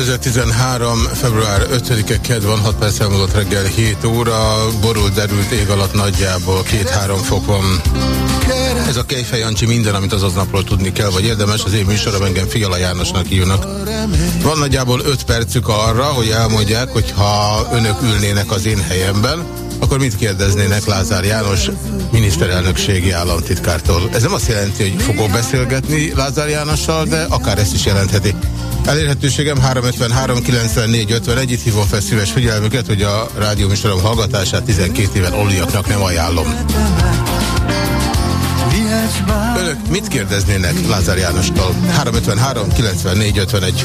2013. február 5-e ked van, 6 perc elmúlott reggel 7 óra, borul derült ég alatt nagyjából 2-3 fok van. Ez a Kejfej Jancsi minden, amit az aznapról tudni kell, vagy érdemes, az én műsorom engem Fiala Jánosnak hívnak. Van nagyjából 5 percük arra, hogy elmondják, hogy ha önök ülnének az én helyemben, akkor mit kérdeznének Lázár János miniszterelnökségi államtitkártól? Ez nem azt jelenti, hogy fogok beszélgetni Lázár Jánossal, de akár ezt is jelentheti. Elérhetőségem 353 94 51, itt hívom fel szíves figyelmüket, hogy a rádióműsorom hallgatását 12 éven oliaknak nem ajánlom. Önök mit kérdeznének Lázár Jánostól? 353 94 51.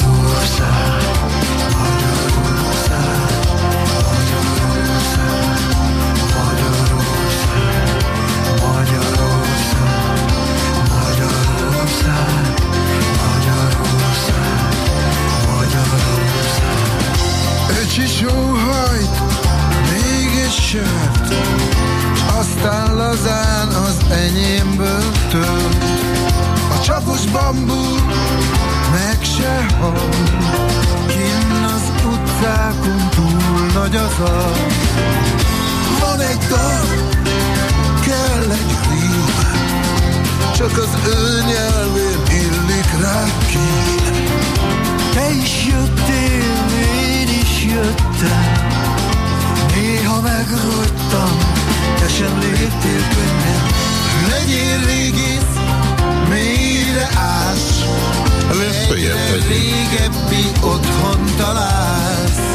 vagy az az. Van egy dal, kell egy rím, csak az ő nyelvén illik rá kín. Te is jöttél, én is jöttem, néha megrogytam, te sem léptél könnyen. Legyél régész, mélyre ás, Lépj, régebbi otthon találsz.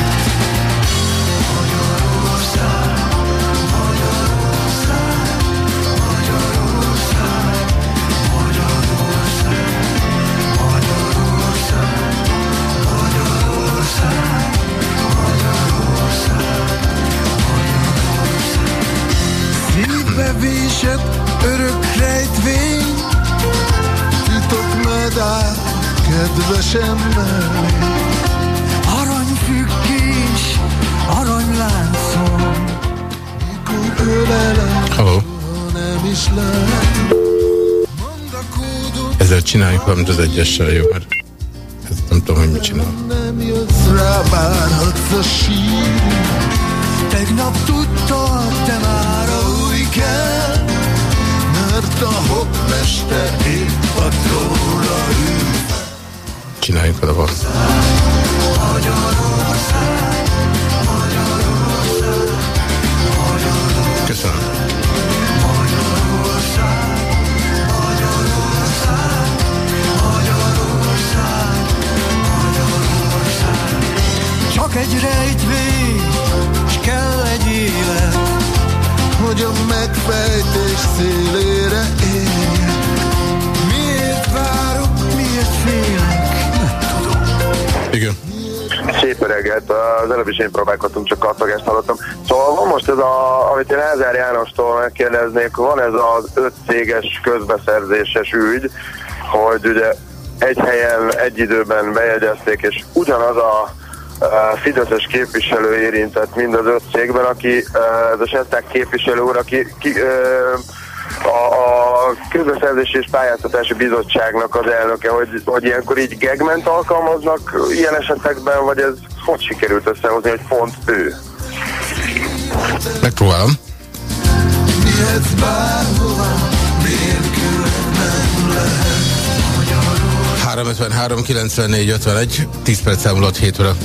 bevésett örök rejtvény, titok medál kedvesem mellé. Aranyfüggés, aranyláncom, mikor ölelem, Hello. nem is lehet. Ezzel csináljuk valamit az egyessel, jó? Mert ez nem tudom, hogy mit csinál. Nem jössz rá, várhatsz a Csináljunk vele valamit. Az előbb is én próbálkoztunk, csak kattagást hallottam. Szóval van most ez a, amit én Lázár Jánostól megkérdeznék, van ez az öt céges közbeszerzéses ügy, hogy ugye egy helyen, egy időben bejegyezték, és ugyanaz a Fideszes képviselő érintett mind az öt cégben, aki ez a Setták képviselő úr, aki ki, a, a közbeszerzési és pályáztatási bizottságnak az elnöke, hogy, hogy ilyenkor így gegment alkalmaznak ilyen esetekben, vagy ez hogy sikerült összehozni, hogy pont ő? Megpróbálom. 353 94 51 10 perc elmúlott 7 óra.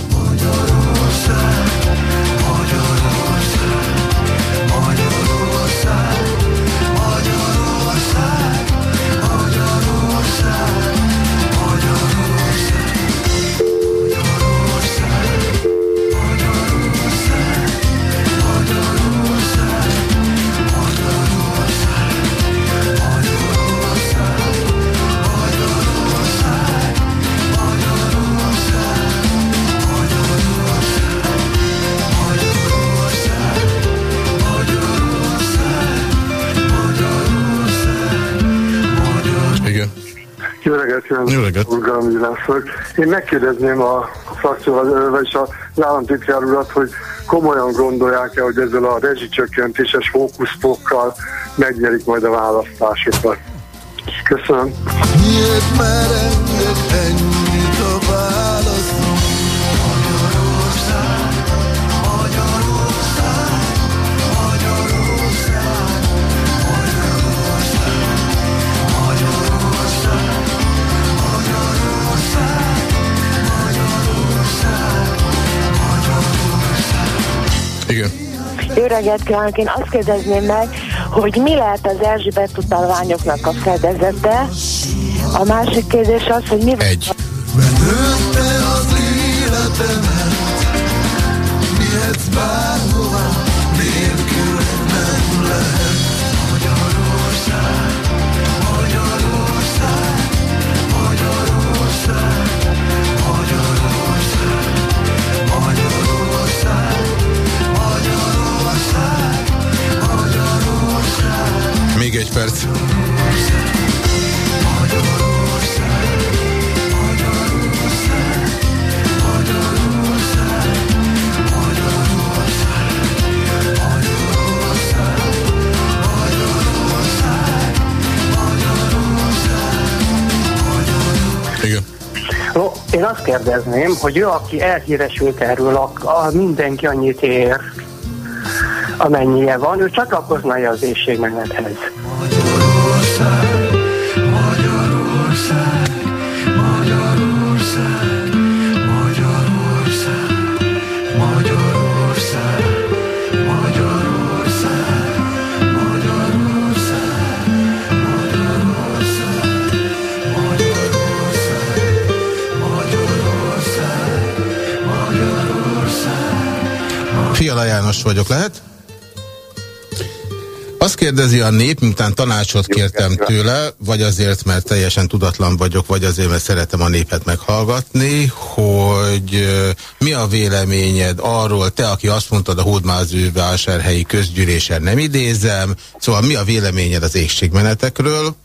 Reggelt! Én megkérdezném a frakcióval, vagyis az államtitkár urat, hogy komolyan gondolják-e, hogy ezzel a rezsicsökkentéses fókuszpokkal megnyerik majd a választásokat. Köszönöm. Miért merenged ennyit a Igen. Jó reggelt kívánok! Én azt kérdezném meg, hogy mi lehet az Erzsébet utalványoknak a fedezete? A másik kérdés az, hogy mi... Egy. az Perc. No, én azt kérdezném, hogy ő, aki elhíresült erről, a, a mindenki annyit ér, amennyie van, ő csatlakozna az éjségmenethez. Fiala János vagyok, lehet? Azt kérdezi a nép, miután tanácsot kértem tőle, vagy azért, mert teljesen tudatlan vagyok, vagy azért, mert szeretem a népet meghallgatni, hogy mi a véleményed arról, te, aki azt mondtad a Hódmáző vásárhelyi közgyűlésen nem idézem, szóval mi a véleményed az égségmenetekről,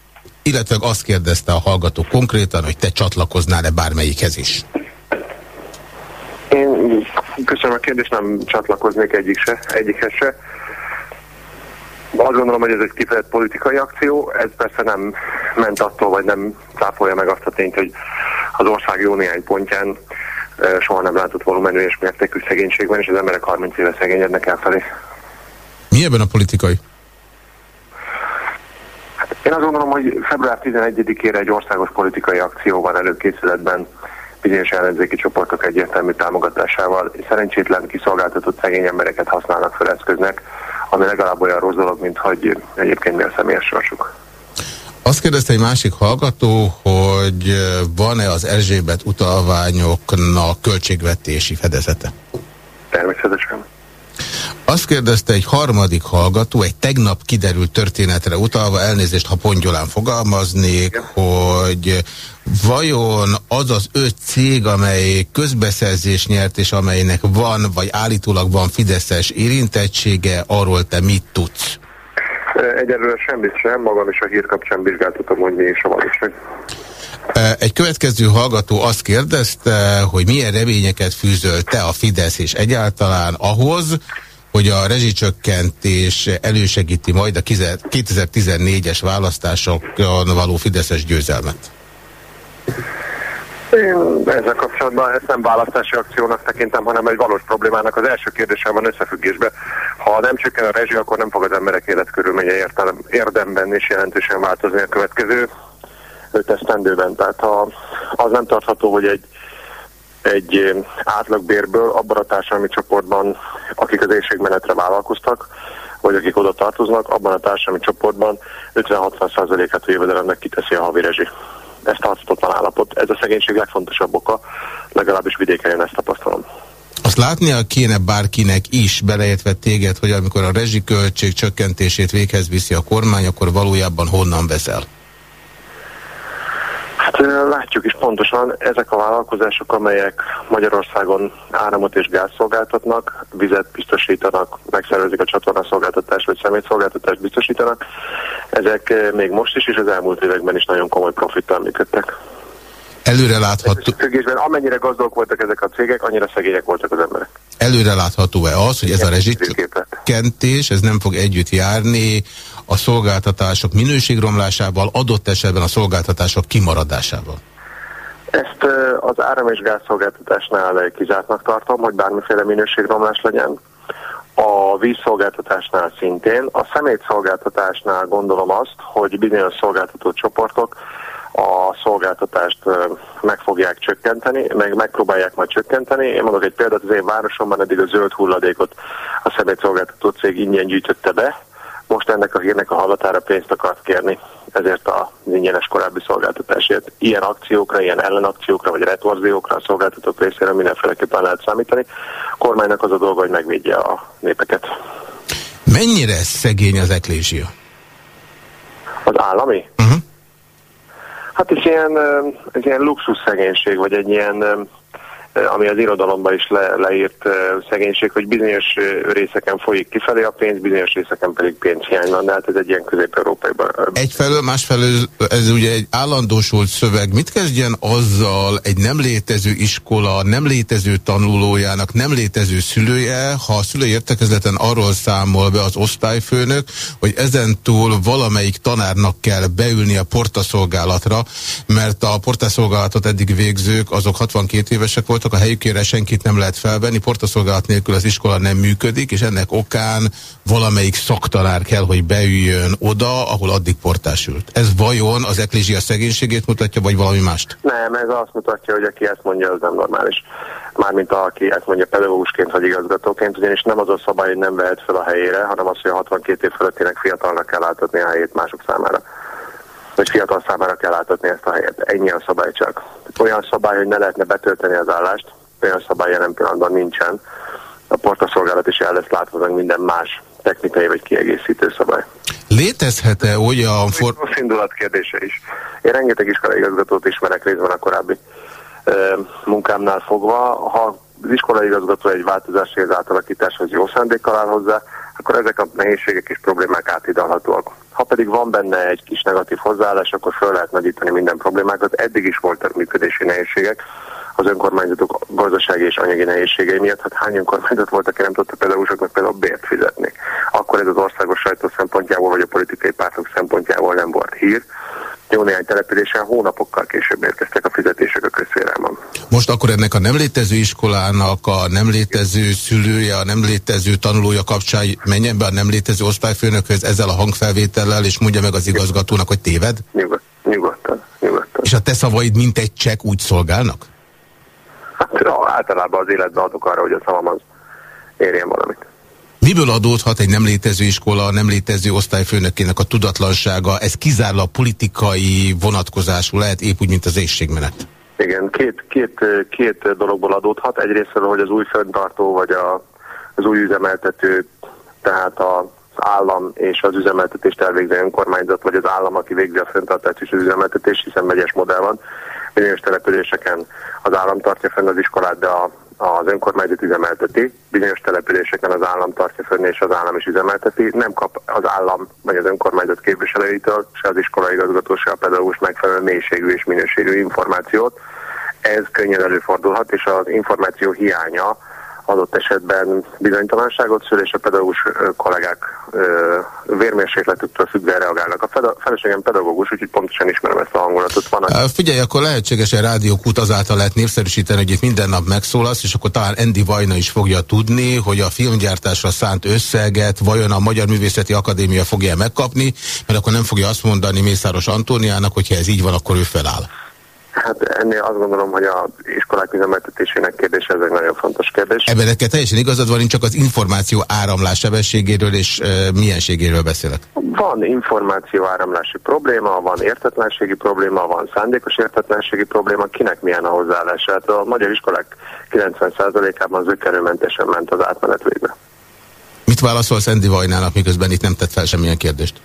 illetve azt kérdezte a hallgató konkrétan, hogy te csatlakoznál-e bármelyikhez is. Köszönöm a kérdést, nem csatlakoznék egyik se, egyikhez se. Azt gondolom, hogy ez egy kifejezett politikai akció, ez persze nem ment attól, vagy nem táfolja meg azt a tényt, hogy az ország jó néhány pontján soha nem látott volumenű és mértékű szegénység van, és az emberek 30 éve szegényednek elfelé. Mi ebben a politikai? Hát én azt gondolom, hogy február 11-ére egy országos politikai akció van előkészületben bizonyos ellenzéki csoportok egyértelmű támogatásával szerencsétlen kiszolgáltatott szegény embereket használnak fel eszköznek, ami legalább olyan rossz dolog, mint hogy egyébként mi a személyes sorsuk. Azt kérdezte egy másik hallgató, hogy van-e az Erzsébet utalványoknak költségvetési fedezete? Természetesen. Azt kérdezte egy harmadik hallgató, egy tegnap kiderült történetre utalva, elnézést, ha pongyolán fogalmaznék, hogy vajon az az öt cég, amely közbeszerzés nyert, és amelynek van, vagy állítólag van Fideszes érintettsége, arról te mit tudsz? Egyelőre semmit sem, magam is a hír kapcsán vizsgáltatom, hogy mi is a valóság. Egy következő hallgató azt kérdezte, hogy milyen reményeket fűzöl te a Fidesz és egyáltalán ahhoz, hogy a rezsicsökkentés elősegíti majd a 2014-es választásokon való Fideszes győzelmet? Én ezzel kapcsolatban ezt nem választási akciónak tekintem, hanem egy valós problémának. Az első kérdésem van összefüggésben. Ha nem csökken a rezsi, akkor nem fog az emberek életkörülménye érdemben és jelentősen változni a következő öt esztendőben. Tehát ha az nem tartható, hogy egy egy átlagbérből abban a társadalmi csoportban, akik az éjségmenetre vállalkoztak, vagy akik oda tartoznak, abban a társadalmi csoportban 50-60%-át a jövedelemnek kiteszi a havi rezsi. Ez tarthatatlan állapot. Ez a szegénység legfontosabb oka, legalábbis vidéken én ezt tapasztalom. Azt látnia kéne bárkinek is, beleértve téged, hogy amikor a rezsiköltség csökkentését véghez viszi a kormány, akkor valójában honnan veszel? Hát látjuk is pontosan, ezek a vállalkozások, amelyek Magyarországon áramot és gáz szolgáltatnak, vizet biztosítanak, megszervezik a csatornaszolgáltatást vagy személyszolgáltatást biztosítanak, ezek még most is és az elmúlt években is nagyon komoly profittal működtek. Előre látható... Függésben amennyire gazdagok voltak ezek a cégek, annyira szegények voltak az emberek. Előre látható-e az, hogy ez a rezsicsökkentés, ez nem fog együtt járni a szolgáltatások minőségromlásával, adott esetben a szolgáltatások kimaradásával? Ezt az áram- és gázszolgáltatásnál kizártnak tartom, hogy bármiféle minőségromlás legyen. A vízszolgáltatásnál szintén. A szemétszolgáltatásnál gondolom azt, hogy bizonyos szolgáltató csoportok a szolgáltatást meg fogják csökkenteni, meg megpróbálják majd csökkenteni. Én mondok egy példát, az én városomban eddig a zöld hulladékot a szemétszolgáltató cég ingyen gyűjtötte be, most ennek a hírnek a hallatára pénzt akart kérni, ezért a ingyenes korábbi szolgáltatásért. Ilyen akciókra, ilyen ellenakciókra, vagy retorziókra a szolgáltatók részéről mindenféleképpen lehet számítani. A kormánynak az a dolga, hogy megvédje a népeket. Mennyire szegény az eklésia? Az állami? Uh-huh. Hát ez ilyen, ez ilyen luxus szegénység, vagy egy ilyen ami az irodalomban is le, leírt szegénység, hogy bizonyos részeken folyik kifelé a pénz, bizonyos részeken pedig pénzhiány van, de hát ez egy ilyen közép-európai. Egyfelől, másfelől ez ugye egy állandósult szöveg. Mit kezdjen azzal egy nem létező iskola, nem létező tanulójának, nem létező szülője, ha a szülői értekezleten arról számol be az osztályfőnök, hogy ezentúl valamelyik tanárnak kell beülni a portaszolgálatra, mert a portaszolgálatot eddig végzők, azok 62 évesek volt, voltak, a helyükére senkit nem lehet felvenni, portaszolgálat nélkül az iskola nem működik, és ennek okán valamelyik szaktanár kell, hogy beüljön oda, ahol addig portás ült. Ez vajon az eklézsia szegénységét mutatja, vagy valami mást? Nem, ez azt mutatja, hogy aki ezt mondja, az nem normális. Mármint aki ezt mondja pedagógusként vagy igazgatóként, ugyanis nem az a szabály, hogy nem vehet fel a helyére, hanem az, hogy a 62 év fölöttének fiatalnak kell átadni a helyét mások számára hogy fiatal számára kell átadni ezt a helyet. Ennyi a szabály csak. Olyan szabály, hogy ne lehetne betölteni az állást, olyan szabály jelen pillanatban nincsen. A portaszolgálat is el lesz látva meg minden más technikai vagy kiegészítő szabály. Létezhet-e olyan... For... Rossz indulat kérdése is. Én rengeteg iskolai igazgatót ismerek részben a korábbi ö, munkámnál fogva. Ha az iskolai igazgató egy változási az átalakításhoz jó szándékkal áll hozzá, akkor ezek a nehézségek és problémák átidalhatóak. Ha pedig van benne egy kis negatív hozzáállás, akkor föl lehet nagyítani minden problémákat. Eddig is voltak működési nehézségek az önkormányzatok gazdasági és anyagi nehézségei miatt. Hát hány önkormányzat volt, aki nem tudta pedagógusoknak például bért fizetni. Akkor ez az országos sajtó szempontjából vagy a politikai pártok szempontjából nem volt hír jó néhány településen hónapokkal később érkeztek a fizetések a közférában. Most akkor ennek a nem létező iskolának a nem létező szülője, a nem létező tanulója kapcsán menjen be a nem létező osztályfőnökhöz ezzel a hangfelvétellel, és mondja meg az igazgatónak, hogy téved? Nyugod, nyugodtan, nyugodtan. És a te szavaid mint egy csekk úgy szolgálnak? Hát általában az életben adok arra, hogy a szavam az érjen valamit. Miből adódhat egy nem létező iskola, nem létező osztályfőnökének a tudatlansága? Ez kizárólag politikai vonatkozású lehet, épp úgy, mint az éjségmenet. Igen, két, két, két dologból adódhat. Egyrészt, hogy az új fenntartó, vagy a, az új üzemeltető, tehát a állam és az üzemeltetést elvégző önkormányzat, vagy az állam, aki végzi a fenntartást és az üzemeltetést, hiszen megyes modell van. Bizonyos településeken az állam tartja fenn az iskolát, de a az önkormányzat üzemelteti, bizonyos településeken az állam tartja fönn és az állam is üzemelteti, nem kap az állam vagy az önkormányzat képviselőitől, se az iskolai igazgató, se a pedagógus megfelelő mélységű és minőségű információt. Ez könnyen előfordulhat, és az információ hiánya adott esetben bizonytalanságot szül, és a pedagógus kollégák vérmérsékletüktől függően reagálnak. A feleségem pedagógus, úgyhogy pontosan ismerem ezt a hangulatot. Van a... Figyelj, akkor lehetséges rádiókút azáltal lehet népszerűsíteni, hogy itt minden nap megszólasz, és akkor talán Endi Vajna is fogja tudni, hogy a filmgyártásra szánt összeget vajon a Magyar Művészeti Akadémia fogja megkapni, mert akkor nem fogja azt mondani Mészáros Antóniának, hogy ha ez így van, akkor ő feláll. Hát ennél azt gondolom, hogy a iskolák üzemeltetésének kérdése ez egy nagyon fontos kérdés. Ebben neked teljesen igazad van, én csak az információ áramlás sebességéről és e, mienségéről beszélek. Van információ áramlási probléma, van értetlenségi probléma, van szándékos értetlenségi probléma, kinek milyen a hozzáállása. Hát a magyar iskolák 90%-ában zöggenőmentesen ment az átmenet végbe. Mit válaszol Szendi Vajnának, miközben itt nem tett fel semmilyen kérdést?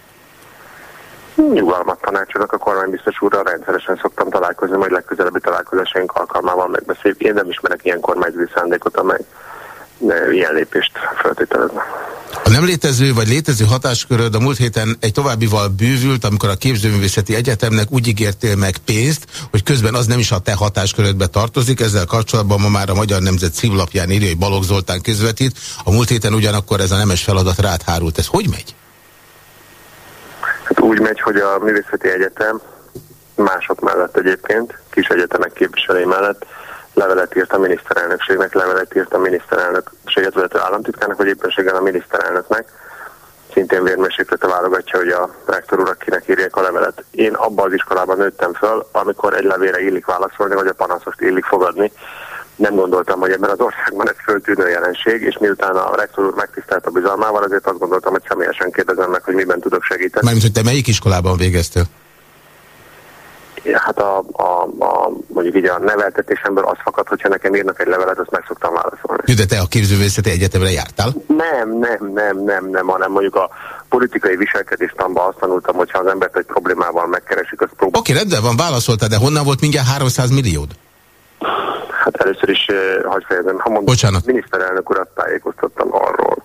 Nyugalmat tanácsolok a kormánybiztos úrral, rendszeresen szoktam találkozni, majd legközelebbi találkozásaink alkalmával megbeszéljük. Én nem ismerek ilyen kormányzati szándékot, amely ilyen lépést feltételezne. A nem létező vagy létező hatásköröd a múlt héten egy továbbival bűvült, amikor a Képzőművészeti Egyetemnek úgy ígértél meg pénzt, hogy közben az nem is a te hatáskörödbe tartozik. Ezzel kapcsolatban ma már a Magyar Nemzet címlapján írja, hogy Balogh Zoltán közvetít. A múlt héten ugyanakkor ez a nemes feladat rád hárult. Ez hogy megy? Hát úgy megy, hogy a Művészeti Egyetem mások mellett egyébként, kis egyetemek képviselői mellett levelet írt a miniszterelnökségnek, levelet írt a miniszterelnökséget vezető államtitkárnak, vagy éppenséggel a miniszterelnöknek. Szintén vérmérséklete válogatja, hogy a rektor urak kinek írják a levelet. Én abban az iskolában nőttem föl, amikor egy levére illik válaszolni, vagy a panaszost illik fogadni. Nem gondoltam, hogy ebben az országban ez föltűnő jelenség, és miután a rektor úr megtisztelt a bizalmával, azért azt gondoltam, hogy személyesen kérdezem meg, hogy miben tudok segíteni. Mármint, hogy te melyik iskolában végeztél? hát a, a, a, mondjuk így a neveltetésemből az fakad, hogyha nekem írnak egy levelet, azt meg szoktam válaszolni. De te a képzővészeti egyetemre jártál? Nem, nem, nem, nem, nem, hanem mondjuk a politikai viselkedéstamba azt tanultam, hogyha az embert egy problémával megkeresik, az próbál. Oké, okay, rendben van, válaszoltál, de honnan volt mindjárt 300 milliód? Hát először is, eh, hagyj fejezem, ha mondom, Bocsánat. miniszterelnök urat tájékoztattam arról,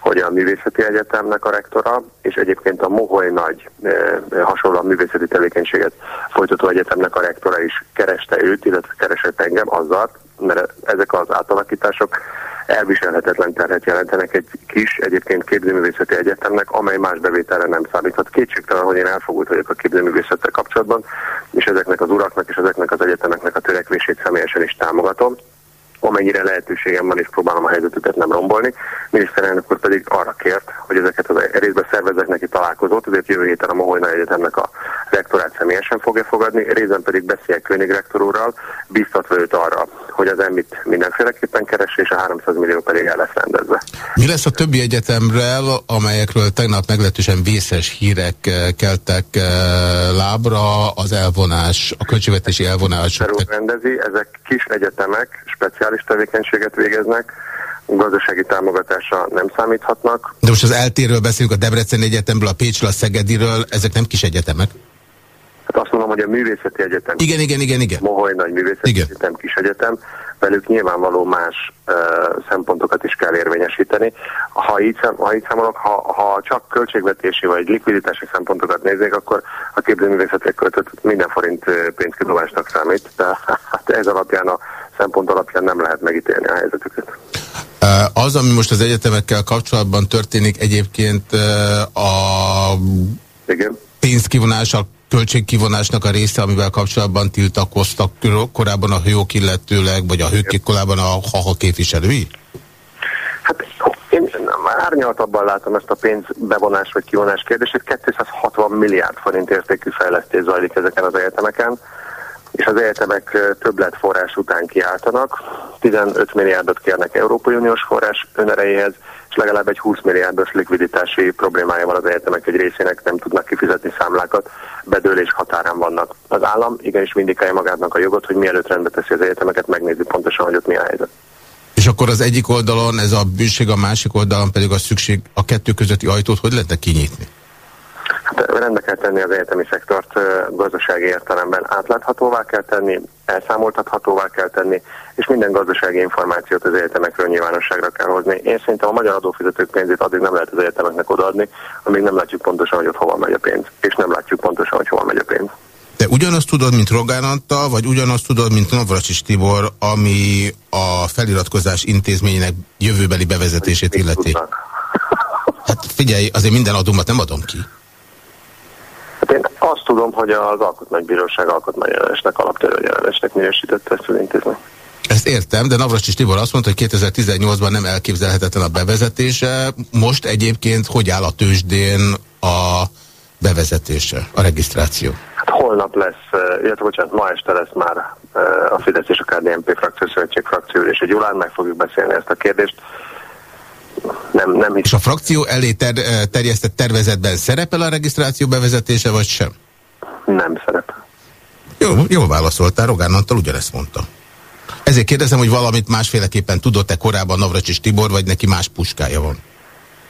hogy a Művészeti Egyetemnek a rektora, és egyébként a Moholy nagy e, hasonló művészeti tevékenységet folytató egyetemnek a rektora is kereste őt, illetve keresett engem azzal, mert ezek az átalakítások elviselhetetlen terhet jelentenek egy kis, egyébként képzőművészeti egyetemnek, amely más bevételre nem számíthat. Kétségtelen, hogy én elfogult vagyok a képzőművészettel kapcsolatban, és ezeknek az uraknak és ezeknek az egyetemeknek a törekvését személyesen is támogatom amennyire lehetőségem van, és próbálom a helyzetüket nem rombolni. Miniszterelnök úr pedig arra kért, hogy ezeket az részben szervezek neki találkozót, ezért jövő héten a Moholyna Egyetemnek a rektorát személyesen fogja fogadni, részben pedig beszél König rektor úrral, biztatva őt arra, hogy az emmit mindenféleképpen keres, és a 300 millió pedig el lesz rendezve. Mi lesz a többi egyetemrel, amelyekről tegnap meglehetősen vészes hírek eh, keltek eh, lábra, az elvonás, a költségvetési elvonás? rendezi, ezek kis egyetemek, speciális tevékenységet végeznek, gazdasági támogatása nem számíthatnak. De most az eltérről beszélünk, a Debrecen Egyetemről, a Pécsről, a Szegediről, ezek nem kis egyetemek? Hát azt mondom, hogy a Művészeti Egyetem. Igen, igen, igen, igen. Moholy Nagy Művészeti igen. Egyetem, kis egyetem, velük nyilvánvaló más uh, szempontokat is kell érvényesíteni. Ha így, szem, ha így számolok, ha, ha csak költségvetési vagy likviditási szempontokat nézzék, akkor a képzőművészetre költött minden forint pénzkidobásnak számít, de hát ez alapján a szempont alapján nem lehet megítélni a helyzetüket. Az, ami most az egyetemekkel kapcsolatban történik egyébként a Igen. pénzkivonással költségkivonásnak a része, amivel kapcsolatban tiltakoztak korábban a hők illetőleg, vagy a hők korábban a HAHA képviselői? Hát én árnyaltabban látom ezt a pénzbevonás vagy kivonás kérdését. 260 milliárd forint értékű fejlesztés zajlik ezeken az egyetemeken és az egyetemek többletforrás után kiáltanak. 15 milliárdot kérnek Európai Uniós forrás önerejéhez, és legalább egy 20 milliárdos likviditási problémája van az egyetemek egy részének, nem tudnak kifizetni számlákat, bedőlés határán vannak. Az állam igenis vindikálja magának a jogot, hogy mielőtt rendbe teszi az egyetemeket, megnézi pontosan, hogy ott mi a helyzet. És akkor az egyik oldalon ez a bűség, a másik oldalon pedig a szükség a kettő közötti ajtót hogy lehetne kinyitni? Hát rendbe kell tenni az egyetemi szektort gazdasági értelemben átláthatóvá kell tenni, elszámoltathatóvá kell tenni, és minden gazdasági információt az egyetemekről nyilvánosságra kell hozni. Én szerintem a magyar adófizetők pénzét addig nem lehet az egyetemeknek odaadni, amíg nem látjuk pontosan, hogy ott hova megy a pénz, és nem látjuk pontosan, hogy hova megy a pénz. Te ugyanazt tudod, mint Rogán Antal, vagy ugyanazt tudod, mint Navracsis Tibor, ami a feliratkozás intézményének jövőbeli bevezetését illeti? Hát figyelj, azért minden adómat nem adom ki. Tudom, hogy az Alkotmánybíróság alkotmányjelenésnek, alaptörvényjelenésnek minősítette ezt az intézményt. Ezt értem, de Navracsis Tibor azt mondta, hogy 2018-ban nem elképzelhetetlen a bevezetése. Most egyébként hogy áll a tőzsdén a bevezetése, a regisztráció? Hát holnap lesz, illetve bocsánat, ma este lesz már a Fidesz és a KDNP frakció szövetség frakció és egy Julán meg fogjuk beszélni ezt a kérdést nem, nem És a frakció elé ter, terjesztett tervezetben szerepel a regisztráció bevezetése, vagy sem? Nem szerepel. Jó, jól válaszoltál, Rogán Antal ugyanezt mondta. Ezért kérdezem, hogy valamit másféleképpen tudott-e korábban Navracsis Tibor, vagy neki más puskája van?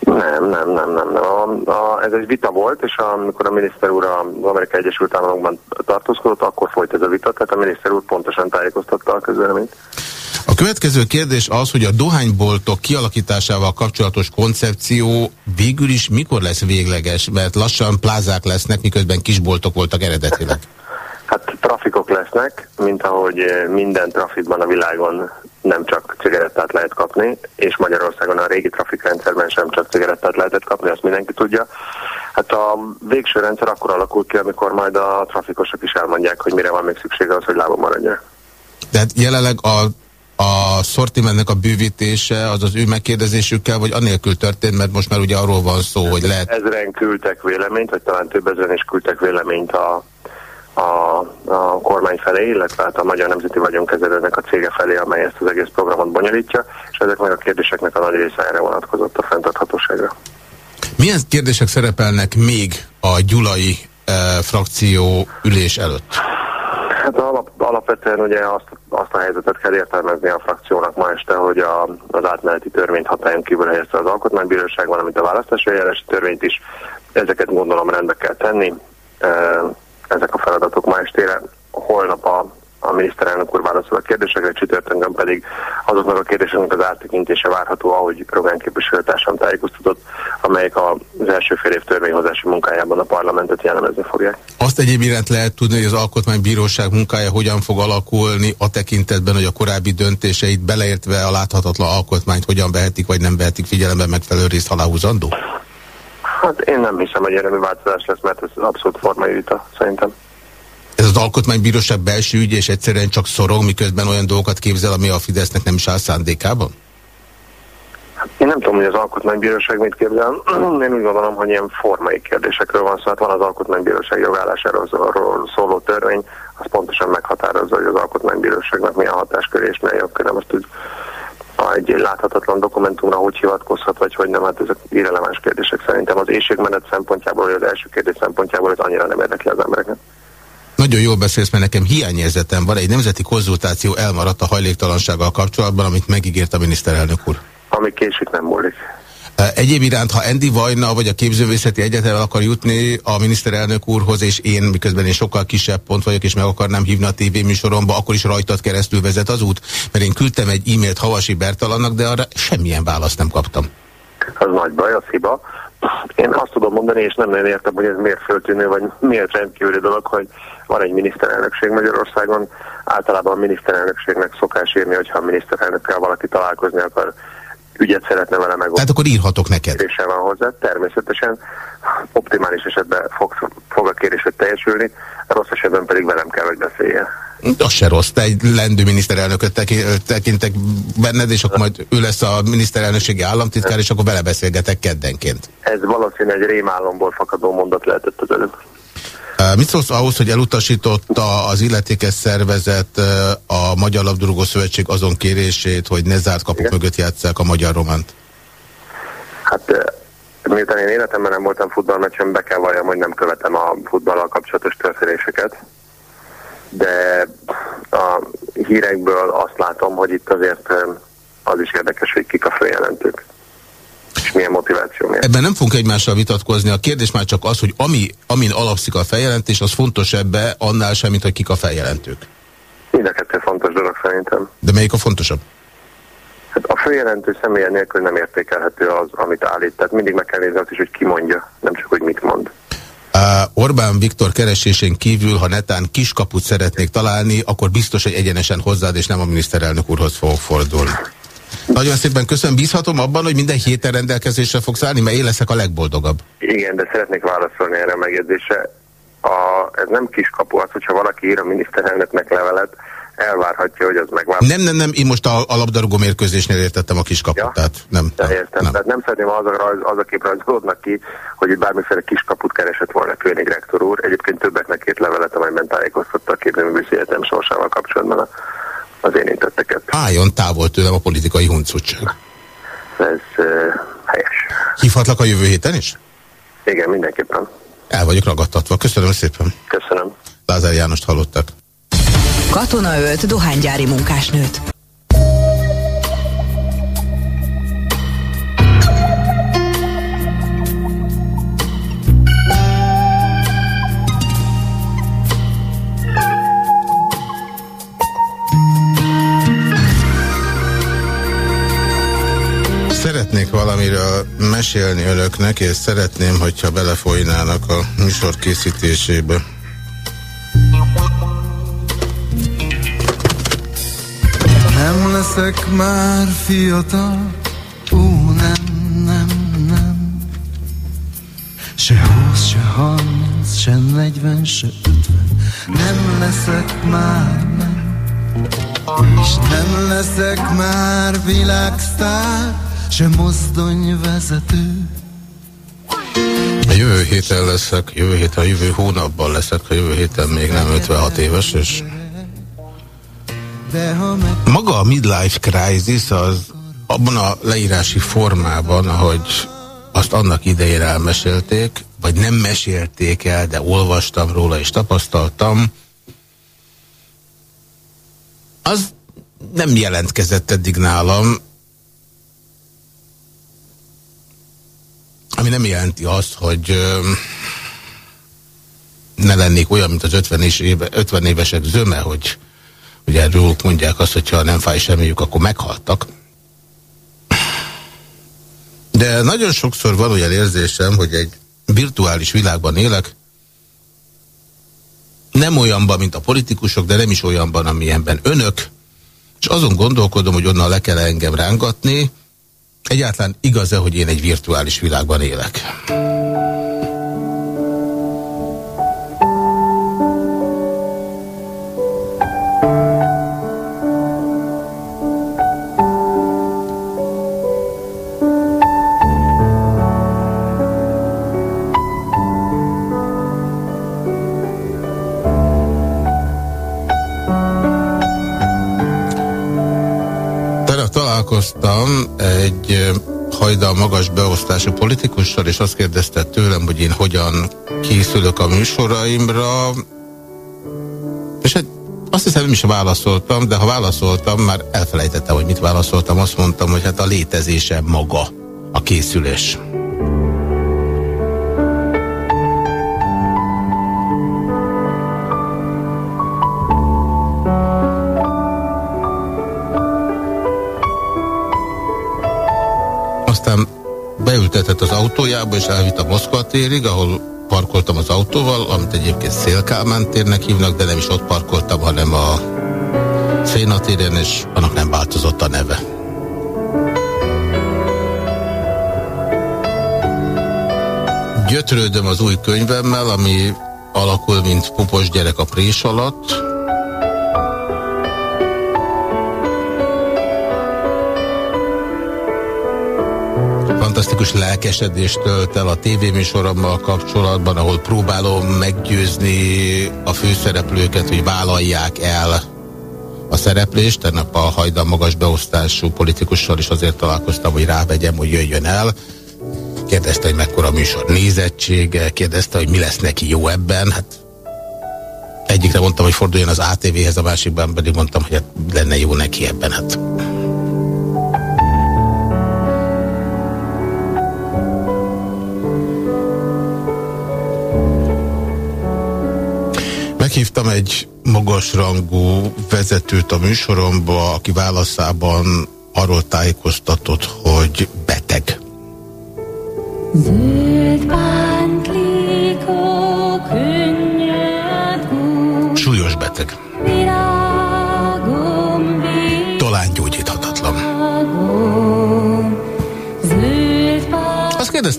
Nem, nem, nem, nem. nem. A, a, ez egy vita volt, és amikor a miniszter úr az Amerikai Egyesült Államokban tartózkodott, akkor folyt ez a vita, tehát a miniszter úr pontosan tájékoztatta a közvéleményt. A következő kérdés az, hogy a dohányboltok kialakításával kapcsolatos koncepció végül is mikor lesz végleges, mert lassan plázák lesznek, miközben kisboltok voltak eredetileg. Hát trafikok lesznek, mint ahogy minden trafikban a világon nem csak cigarettát lehet kapni, és Magyarországon a régi trafikrendszerben sem csak cigarettát lehetett kapni, azt mindenki tudja. Hát a végső rendszer akkor alakul ki, amikor majd a trafikosok is elmondják, hogy mire van még szüksége az, hogy lábon maradja. Tehát jelenleg a a szortimentnek a bővítése az az ő megkérdezésükkel, vagy anélkül történt, mert most már ugye arról van szó, hogy lehet... Ezren küldtek véleményt, vagy talán több ezeren is küldtek véleményt a, a, a kormány felé, illetve hát a Magyar Nemzeti Vagyonkezelőnek a cége felé, amely ezt az egész programot bonyolítja, és ezeknek a kérdéseknek a nagy része erre vonatkozott a fenntarthatóságra. Milyen kérdések szerepelnek még a gyulai e, frakció ülés előtt? Hát alap, alapvetően ugye azt, azt a helyzetet kell értelmezni a frakciónak ma este, hogy a, az átmeneti törvényt hatályon kívül helyezte az alkotmánybíróság, valamint a választási eljárási törvényt is. Ezeket gondolom rendbe kell tenni. E, ezek a feladatok ma estére. Holnap a, a miniszterelnök úr válaszol a kérdésekre, csütörtökön pedig azoknak a kérdéseknek az áttekintése várható, ahogy Rogán képviselőtársam tájékoztatott, amelyek az első fél év törvényhozási munkájában a parlamentet jellemezni fogják. Azt egyéb iránt lehet tudni, hogy az Alkotmánybíróság munkája hogyan fog alakulni a tekintetben, hogy a korábbi döntéseit beleértve a láthatatlan alkotmányt hogyan vehetik vagy nem vehetik figyelembe megfelelő részt aláhúzandó? Hát én nem hiszem, hogy erőmű változás lesz, mert ez abszolút formai vita, szerintem. Ez az alkotmánybíróság belső ügy, és egyszerűen csak szorog, miközben olyan dolgokat képzel, ami a Fidesznek nem is áll szándékában? Hát én nem tudom, hogy az alkotmánybíróság mit képzel. Én úgy gondolom, hogy ilyen formai kérdésekről van szó. Hát van az alkotmánybíróság jogállásáról szóló törvény, az pontosan meghatározza, hogy az alkotmánybíróságnak milyen hatásköré és milyen jogköre. Most úgy egy láthatatlan dokumentumra hogy hivatkozhat, vagy hogy nem, hát ezek irreleváns kérdések szerintem. Az éjségmenet szempontjából, vagy az első kérdés szempontjából ez annyira nem érdekli az embereket. Nagyon jól beszélsz, mert nekem hiányérzetem van. Egy nemzeti konzultáció elmaradt a hajléktalansággal kapcsolatban, amit megígért a miniszterelnök úr. Ami késik nem múlik. Egyéb iránt, ha Endi Vajna vagy a képzővészeti egyetem akar jutni a miniszterelnök úrhoz, és én, miközben én sokkal kisebb pont vagyok, és meg akarnám hívni a tévéműsoromba, akkor is rajtad keresztül vezet az út? Mert én küldtem egy e-mailt Havasi Bertalannak, de arra semmilyen választ nem kaptam. Az nagy baj, az hiba. Én azt tudom mondani, és nem nagyon értem, hogy ez miért föltűnő, vagy miért rendkívüli dolog, hogy van egy miniszterelnökség Magyarországon. Általában a miniszterelnökségnek szokás írni, hogyha a miniszterelnökkel valaki találkozni akar, ügyet szeretne vele megoldani. Tehát akkor írhatok neked. Kérése van hozzá, természetesen optimális esetben fog, fog a kérésed teljesülni, rossz esetben pedig velem kell, hogy beszélje. Az se rossz, te egy lendő miniszterelnököt tekintek benned, és akkor majd ő lesz a miniszterelnökségi államtitkár, és akkor vele beszélgetek keddenként. Ez valószínűleg egy rémálomból fakadó mondat lehetett az előbb. Mit szólsz ahhoz, hogy elutasította az illetékes szervezet a Magyar Labdarúgó Szövetség azon kérését, hogy ne zárt kapuk Igen. mögött játsszák a magyar romant? Hát miután én életemben nem voltam futballmeccsen, be kell valljam, hogy nem követem a futballal kapcsolatos történéseket. De a hírekből azt látom, hogy itt azért az is érdekes, hogy kik a följelentők és milyen motiváció miért. Ebben nem fogunk egymással vitatkozni. A kérdés már csak az, hogy ami, amin alapszik a feljelentés, az fontos ebbe annál sem, mint hogy kik a feljelentők. Mind a kettő fontos dolog szerintem. De melyik a fontosabb? Hát a följelentő személye nélkül nem értékelhető az, amit állít. Tehát mindig meg kell nézni azt is, hogy ki mondja, nem csak, hogy mit mond. Uh, Orbán Viktor keresésén kívül, ha netán kiskaput szeretnék találni, akkor biztos, hogy egyenesen hozzád és nem a miniszterelnök úrhoz fog fordulni. Nagyon szépen köszönöm. Bízhatom abban, hogy minden héten rendelkezésre fogsz állni, mert én leszek a legboldogabb. Igen, de szeretnék válaszolni erre a megjegyzésre. A, ez nem kiskapu az, hogyha valaki ír a miniszterelnöknek levelet, elvárhatja, hogy az megvál. Nem, nem, nem, én most a, a labdarúgó mérkőzésnél értettem a kiskaput, ja? tehát nem. De értem, nem. tehát nem szeretném, az a, rajz, az a kép rajzolódnak ki, hogy itt bármiféle kiskaput keresett volna König rektor úr. Egyébként többeknek két levelet, amelyben tájékoztatta a képzőművészi egyetem sorsával kapcsolatban a az érintetteket. Álljon távol tőlem a politikai huncutság. Ez uh, helyes. Hívhatlak a jövő héten is? Igen, mindenképpen. El vagyok ragadtatva. Köszönöm szépen. Köszönöm. Lázár Jánost hallottak. Katona ölt dohánygyári munkásnőt. Szeretnék valamiről mesélni önöknek, és szeretném, hogyha belefolynának a műsor készítésébe. Nem leszek már fiatal, ó nem, nem, nem. Se húsz, se harminc, se negyven, se ötven, nem leszek már, nem. És nem leszek már világsztár, se mozdonyvezető. A jövő héten leszek, jövő héten, a jövő hónapban leszek, a jövő héten még nem 56 éves, és maga a midlife crisis az abban a leírási formában, ahogy azt annak idején elmesélték, vagy nem mesélték el, de olvastam róla és tapasztaltam, az nem jelentkezett eddig nálam, ami nem jelenti azt, hogy ne lennék olyan, mint az 50, éve, 50 évesek zöme, hogy ugye erről mondják azt, hogyha nem fáj semmiük, akkor meghaltak. De nagyon sokszor van olyan érzésem, hogy egy virtuális világban élek, nem olyanban, mint a politikusok, de nem is olyanban, amilyenben önök, és azon gondolkodom, hogy onnan le kell engem rángatni, egyáltalán igaz-e, hogy én egy virtuális világban élek. Találkoztam egy hajdal magas beosztású politikussal, és azt kérdezte tőlem, hogy én hogyan készülök a műsoraimra, és hát azt hiszem, nem is válaszoltam, de ha válaszoltam, már elfelejtettem, hogy mit válaszoltam. Azt mondtam, hogy hát a létezése maga a készülés. Beültetett az autójába, és elvitt a Moszkva térig, ahol parkoltam az autóval, amit egyébként Szélkálmán térnek hívnak, de nem is ott parkoltam, hanem a Széna téren, és annak nem változott a neve. Gyötrődöm az új könyvemmel, ami alakul, mint pupos gyerek a prés alatt, fantasztikus lelkesedést tölt el a tévéműsorommal kapcsolatban, ahol próbálom meggyőzni a főszereplőket, hogy vállalják el a szereplést. Tennap a hajdan magas beosztású politikussal is azért találkoztam, hogy rávegyem, hogy jöjjön el. Kérdezte, hogy mekkora műsor nézettsége, kérdezte, hogy mi lesz neki jó ebben. Hát egyikre mondtam, hogy forduljon az ATV-hez, a másikban pedig mondtam, hogy hát lenne jó neki ebben. Hát Meghívtam egy magasrangú vezetőt a műsoromba, aki válaszában arról tájékoztatott, hogy beteg. Súlyos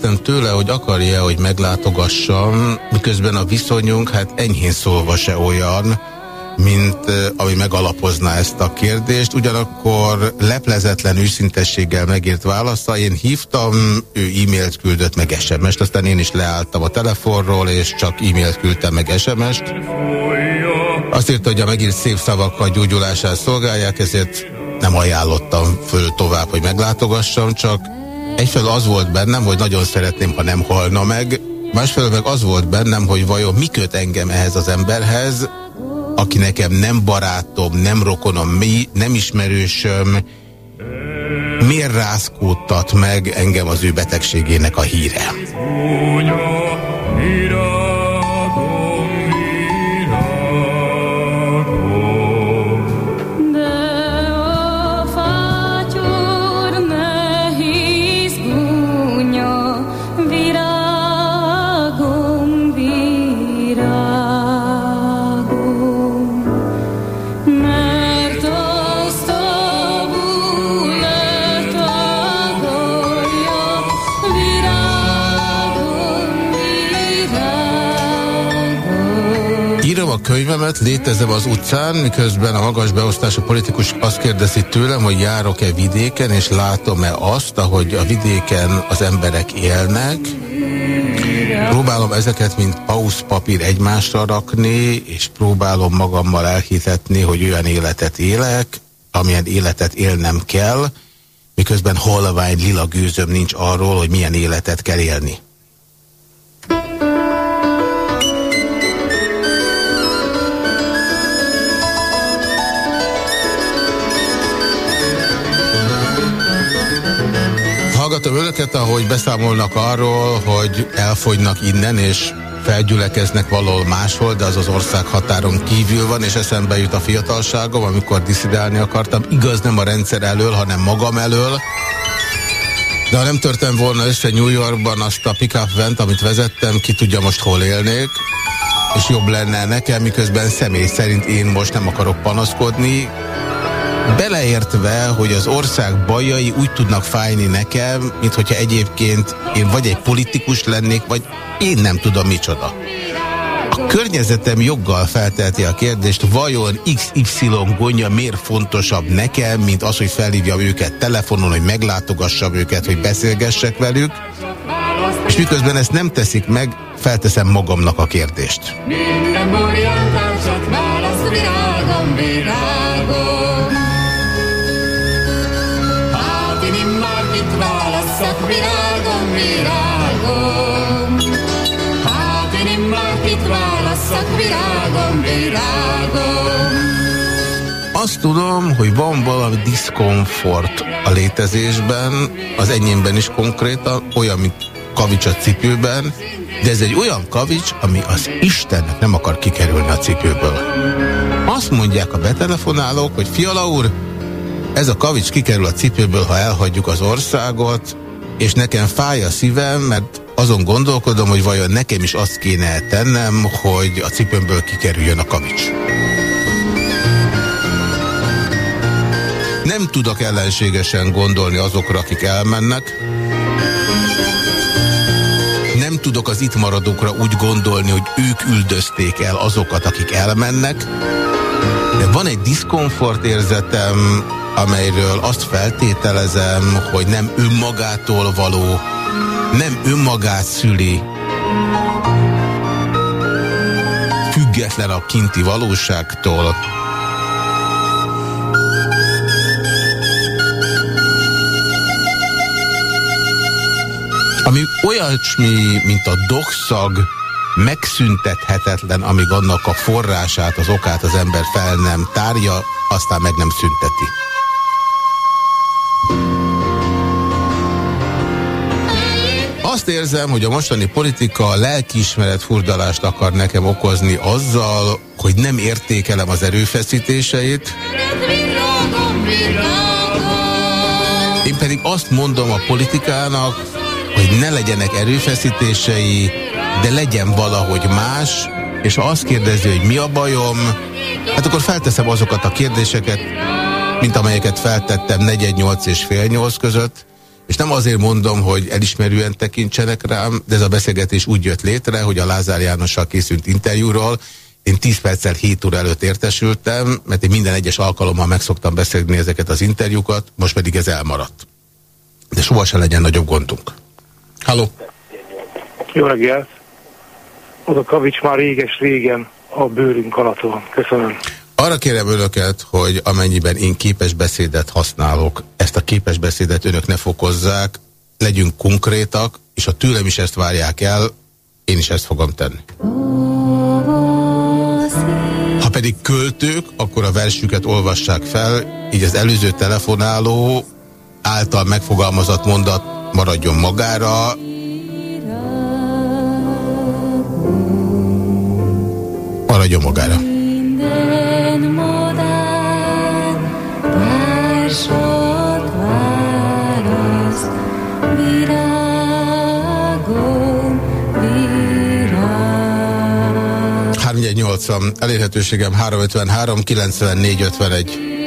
kérdeztem tőle, hogy akarja, hogy meglátogassam, miközben a viszonyunk hát enyhén szólva se olyan, mint ami megalapozná ezt a kérdést. Ugyanakkor leplezetlen őszintességgel megírt válasza. Én hívtam, ő e-mailt küldött meg SMS-t, aztán én is leálltam a telefonról, és csak e-mailt küldtem meg SMS-t. Azt írta, hogy a megírt szép szavakkal gyógyulását szolgálják, ezért nem ajánlottam föl tovább, hogy meglátogassam, csak Egyfelől az volt bennem, hogy nagyon szeretném, ha nem halna meg, másfelől meg az volt bennem, hogy vajon mi köt engem ehhez az emberhez, aki nekem nem barátom, nem rokonom, mi, nem ismerősöm, miért rázkódtat meg engem az ő betegségének a híre? Könyvemet, létezem az utcán, miközben a magas beosztású politikus azt kérdezi tőlem, hogy járok-e vidéken, és látom-e azt, ahogy a vidéken az emberek élnek. Próbálom ezeket, mint pauszpapír egymásra rakni, és próbálom magammal elhitetni, hogy olyan életet élek, amilyen életet élnem kell, miközben holvány lila gőzöm nincs arról, hogy milyen életet kell élni. Hallgatom önöket, ahogy beszámolnak arról, hogy elfogynak innen, és felgyülekeznek valahol máshol, de az az ország határon kívül van, és eszembe jut a fiatalságom, amikor diszidálni akartam. Igaz, nem a rendszer elől, hanem magam elől. De ha nem törtem volna össze New Yorkban azt a pick-up vent, amit vezettem, ki tudja most hol élnék, és jobb lenne nekem, miközben személy szerint én most nem akarok panaszkodni, Beleértve, hogy az ország bajai úgy tudnak fájni nekem, mint hogyha egyébként én vagy egy politikus lennék, vagy én nem tudom micsoda. A környezetem joggal feltelti a kérdést, vajon XY gondja miért fontosabb nekem, mint az, hogy felhívjam őket telefonon, hogy meglátogassam őket, hogy beszélgessek velük, és miközben ezt nem teszik meg, felteszem magamnak a kérdést. Minden csak válasz, virágom, virágom. Virágom, virágom. Hát én immár kit válasszak, virágom, virágom. Azt tudom, hogy van valami diszkomfort a létezésben, az enyémben is konkrétan, olyan, mint kavics a cipőben, de ez egy olyan kavics, ami az Istennek nem akar kikerülni a cipőből. Azt mondják a betelefonálók, hogy fiala úr, ez a kavics kikerül a cipőből, ha elhagyjuk az országot, és nekem fáj a szívem, mert azon gondolkodom, hogy vajon nekem is azt kéne tennem, hogy a cipőmből kikerüljön a kavics. Nem tudok ellenségesen gondolni azokra, akik elmennek. Nem tudok az itt maradókra úgy gondolni, hogy ők üldözték el azokat, akik elmennek. De van egy diszkomfort érzetem, amelyről azt feltételezem, hogy nem önmagától való, nem önmagát szüli, független a kinti valóságtól, ami olyasmi, mint a dokszag, megszüntethetetlen, amíg annak a forrását, az okát az ember fel nem tárja, aztán meg nem szünteti. Azt érzem, hogy a mostani politika lelkiismeret furdalást akar nekem okozni azzal, hogy nem értékelem az erőfeszítéseit. Én pedig azt mondom a politikának, hogy ne legyenek erőfeszítései, de legyen valahogy más, és ha azt kérdezi, hogy mi a bajom, hát akkor felteszem azokat a kérdéseket, mint amelyeket feltettem 4-8 és fél 8 között, és nem azért mondom, hogy elismerően tekintsenek rám, de ez a beszélgetés úgy jött létre, hogy a Lázár Jánossal készült interjúról én 10 perccel 7 óra előtt értesültem, mert én minden egyes alkalommal megszoktam beszélni ezeket az interjúkat, most pedig ez elmaradt. De sohasem legyen nagyobb gondunk. Halló! Jó reggelt! Az a kavics már réges-régen a bőrünk alatt van. Köszönöm. Arra kérem önöket, hogy amennyiben én képes beszédet használok, ezt a képes beszédet önök ne fokozzák, legyünk konkrétak, és ha tőlem is ezt várják el, én is ezt fogom tenni. Ha pedig költők, akkor a versüket olvassák fel, így az előző telefonáló által megfogalmazott mondat maradjon magára, maradjon magára. Sok választ, virágom, virág. 380, elérhetőségem 353 94 51.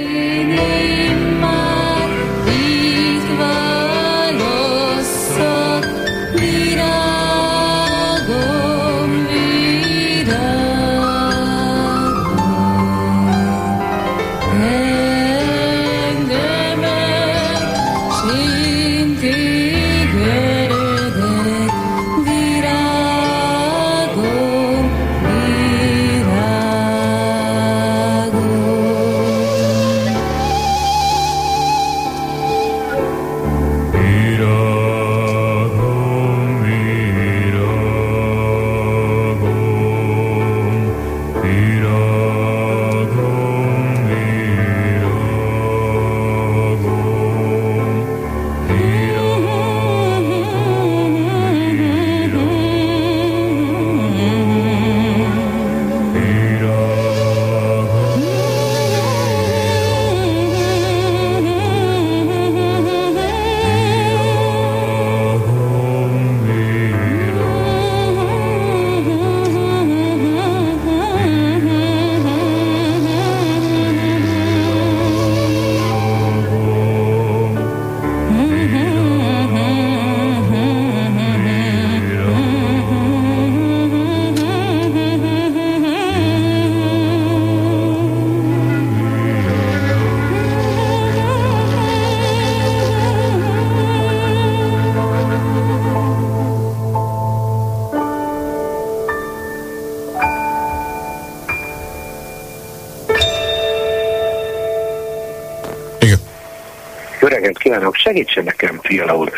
segítsen nekem, Fiala úr.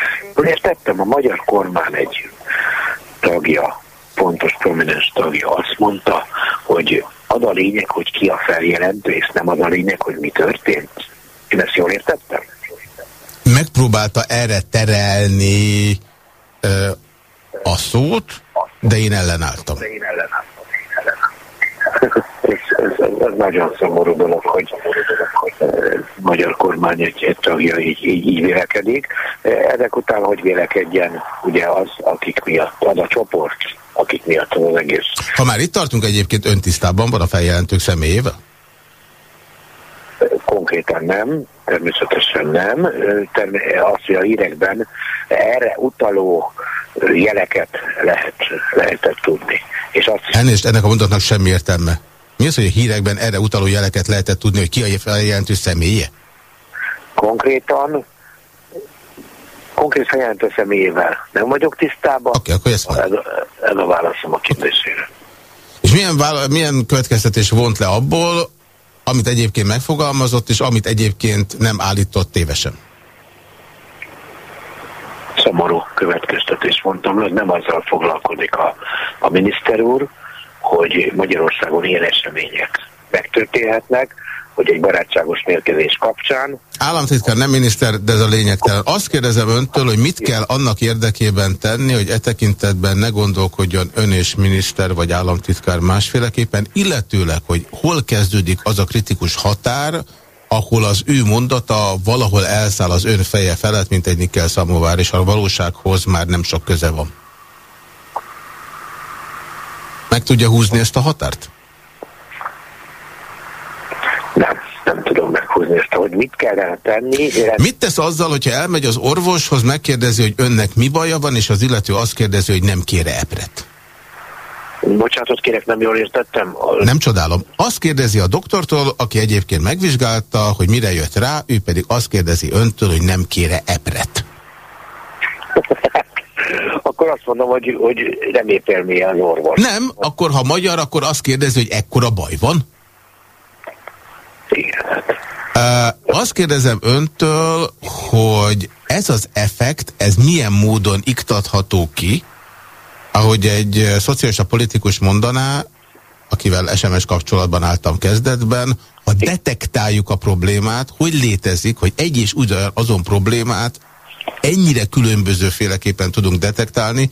Értettem, a magyar kormány egy tagja, pontos prominens tagja azt mondta, hogy az a lényeg, hogy ki a feljelentő, és nem az a lényeg, hogy mi történt. Én ezt jól értettem? Megpróbálta erre terelni ö, a szót, de én ellenálltam. De én ellenálltam. ez, ez, ez nagyon szomorú dolog, hogy magyar kormány egy, egy tagja így, így, így vélekedik. Ezek után hogy vélekedjen ugye az, akik miatt, az a csoport, akik miatt az egész. Ha már itt tartunk egyébként öntisztában van a feljelentők személyével? Konkrétan nem, természetesen nem. Azt, hogy a hírekben erre utaló jeleket lehet, lehetett tudni. És azt Elnézést, ennek a mondatnak semmi értelme. Mi az, hogy a hírekben erre utaló jeleket lehetett tudni, hogy ki a feljelentő személye? Konkrétan konkrét feljelentő személyével nem vagyok tisztában. Oké, okay, akkor ezt ez, ez a válaszom a kérdésére. És milyen, milyen következtetés vont le abból, amit egyébként megfogalmazott, és amit egyébként nem állított tévesen? Szomorú következtetés mondtam, hogy nem azzal foglalkozik a, a miniszter úr, hogy Magyarországon ilyen események megtörténhetnek, hogy egy barátságos mérkezés kapcsán. Államtitkár, nem miniszter, de ez a lényegtelen. Azt kérdezem öntől, hogy mit kell annak érdekében tenni, hogy e tekintetben ne gondolkodjon ön és miniszter vagy államtitkár másféleképpen, illetőleg, hogy hol kezdődik az a kritikus határ, ahol az ő mondata valahol elszáll az ön feje felett, mint egy nikkel szamovár, és a valósághoz már nem sok köze van. Meg tudja húzni ezt a határt? Nem, tudom meghúzni ezt, hogy mit kellene tenni. Én... Mit tesz azzal, hogyha elmegy az orvoshoz, megkérdezi, hogy önnek mi baja van, és az illető azt kérdezi, hogy nem kére epret? Bocsánatot kérek, nem jól értettem. Nem csodálom. Azt kérdezi a doktortól, aki egyébként megvizsgálta, hogy mire jött rá, ő pedig azt kérdezi öntől, hogy nem kére epret. akkor azt mondom, hogy, hogy nem épelmélyen az orvos. Nem, akkor ha magyar, akkor azt kérdezi, hogy ekkora baj van? Igen. Uh, azt kérdezem öntől, hogy ez az effekt, ez milyen módon iktatható ki, ahogy egy szocialista politikus mondaná, akivel SMS kapcsolatban álltam kezdetben, ha detektáljuk a problémát, hogy létezik, hogy egy és ugyan azon problémát ennyire különbözőféleképpen tudunk detektálni,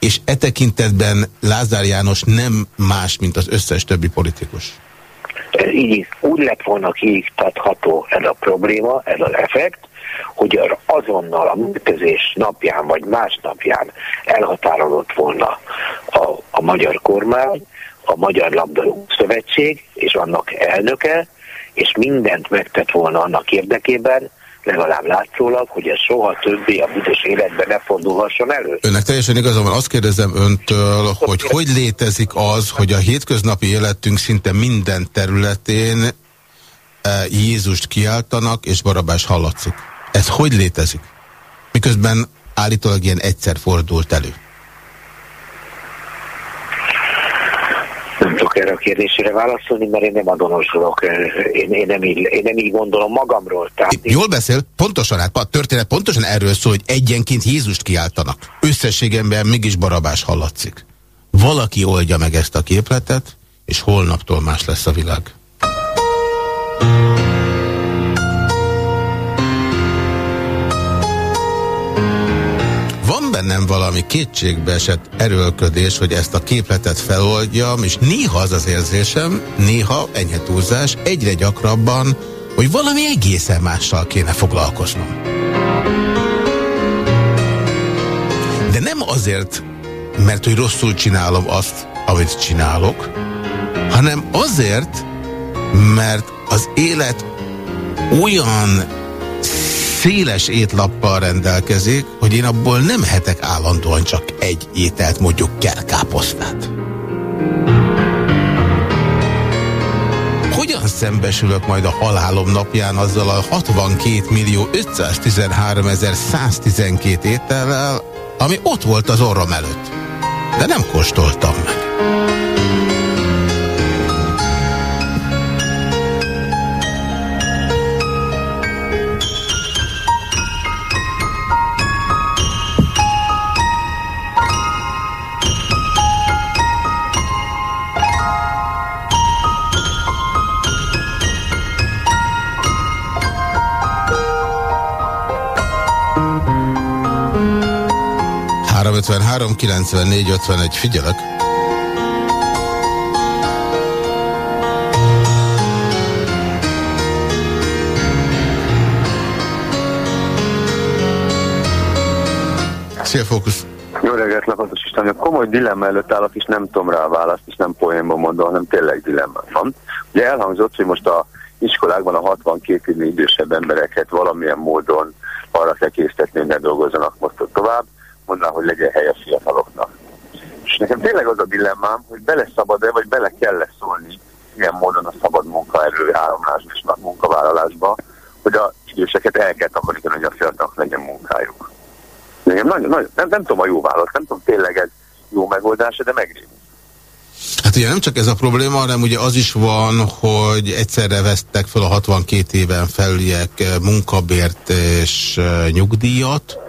és e tekintetben Lázár János nem más, mint az összes többi politikus. Így úgy lett volna kiiktatható ez a probléma, ez az effekt, hogy azonnal a működés napján vagy másnapján elhatárolott volna a, a magyar kormány, a Magyar Labdarúgó Szövetség és annak elnöke, és mindent megtett volna annak érdekében, legalább látszólag, hogy ez soha többé a büdös életben ne fordulhasson elő. Önnek teljesen igazán azt kérdezem öntől, hogy hogy létezik az, hogy a hétköznapi életünk szinte minden területén e, Jézust kiáltanak, és Barabás hallatszik. Ez hogy létezik? Miközben állítólag ilyen egyszer fordult elő. Nem tudok erre a kérdésére válaszolni, mert én nem adonosulok. Én, én, nem, így, én nem így gondolom magamról. Tehát Jól beszél, pontosan, hát a történet pontosan erről szól, hogy egyenként Jézust kiáltanak. Összességemben mégis barabás hallatszik. Valaki oldja meg ezt a képletet, és holnaptól más lesz a világ. Bennem valami kétségbeesett erőlködés, hogy ezt a képletet feloldjam, és néha az az érzésem, néha enyhe túlzás, egyre gyakrabban, hogy valami egészen mással kéne foglalkoznom. De nem azért, mert hogy rosszul csinálom azt, amit csinálok, hanem azért, mert az élet olyan széles étlappal rendelkezik, hogy én abból nem hetek állandóan csak egy ételt, mondjuk kell káposztát. Hogyan szembesülök majd a halálom napján azzal a 62 millió 513 112 étellel, ami ott volt az orrom előtt, de nem kóstoltam meg. 53 94 51, figyelek. Szia, Fókusz! Jó reggelt, Lakatos István. Komoly dilemma előtt állok, és nem tudom rá a választ, és nem poénban mondom, hanem tényleg dilemma van. Ugye elhangzott, hogy most a iskolákban a 62 évnél idősebb embereket valamilyen módon arra kell késztetni, hogy ne dolgozzanak most tovább, mondaná, hogy legyen hely a fiataloknak. És nekem tényleg az a dilemmám, hogy bele szabad-e, vagy bele kell -e szólni ilyen módon a szabad munkaerő áramlásba és munkavállalásba, hogy a időseket el kell takarítani, hogy a fiatalok legyen munkájuk. Nem, nagyon, nagyon, nem, nem tudom a jó választ, nem tudom tényleg ez jó megoldás, de megrémít. Hát ugye nem csak ez a probléma, hanem ugye az is van, hogy egyszerre vesztek fel a 62 éven felüliek eh, munkabért és eh, nyugdíjat,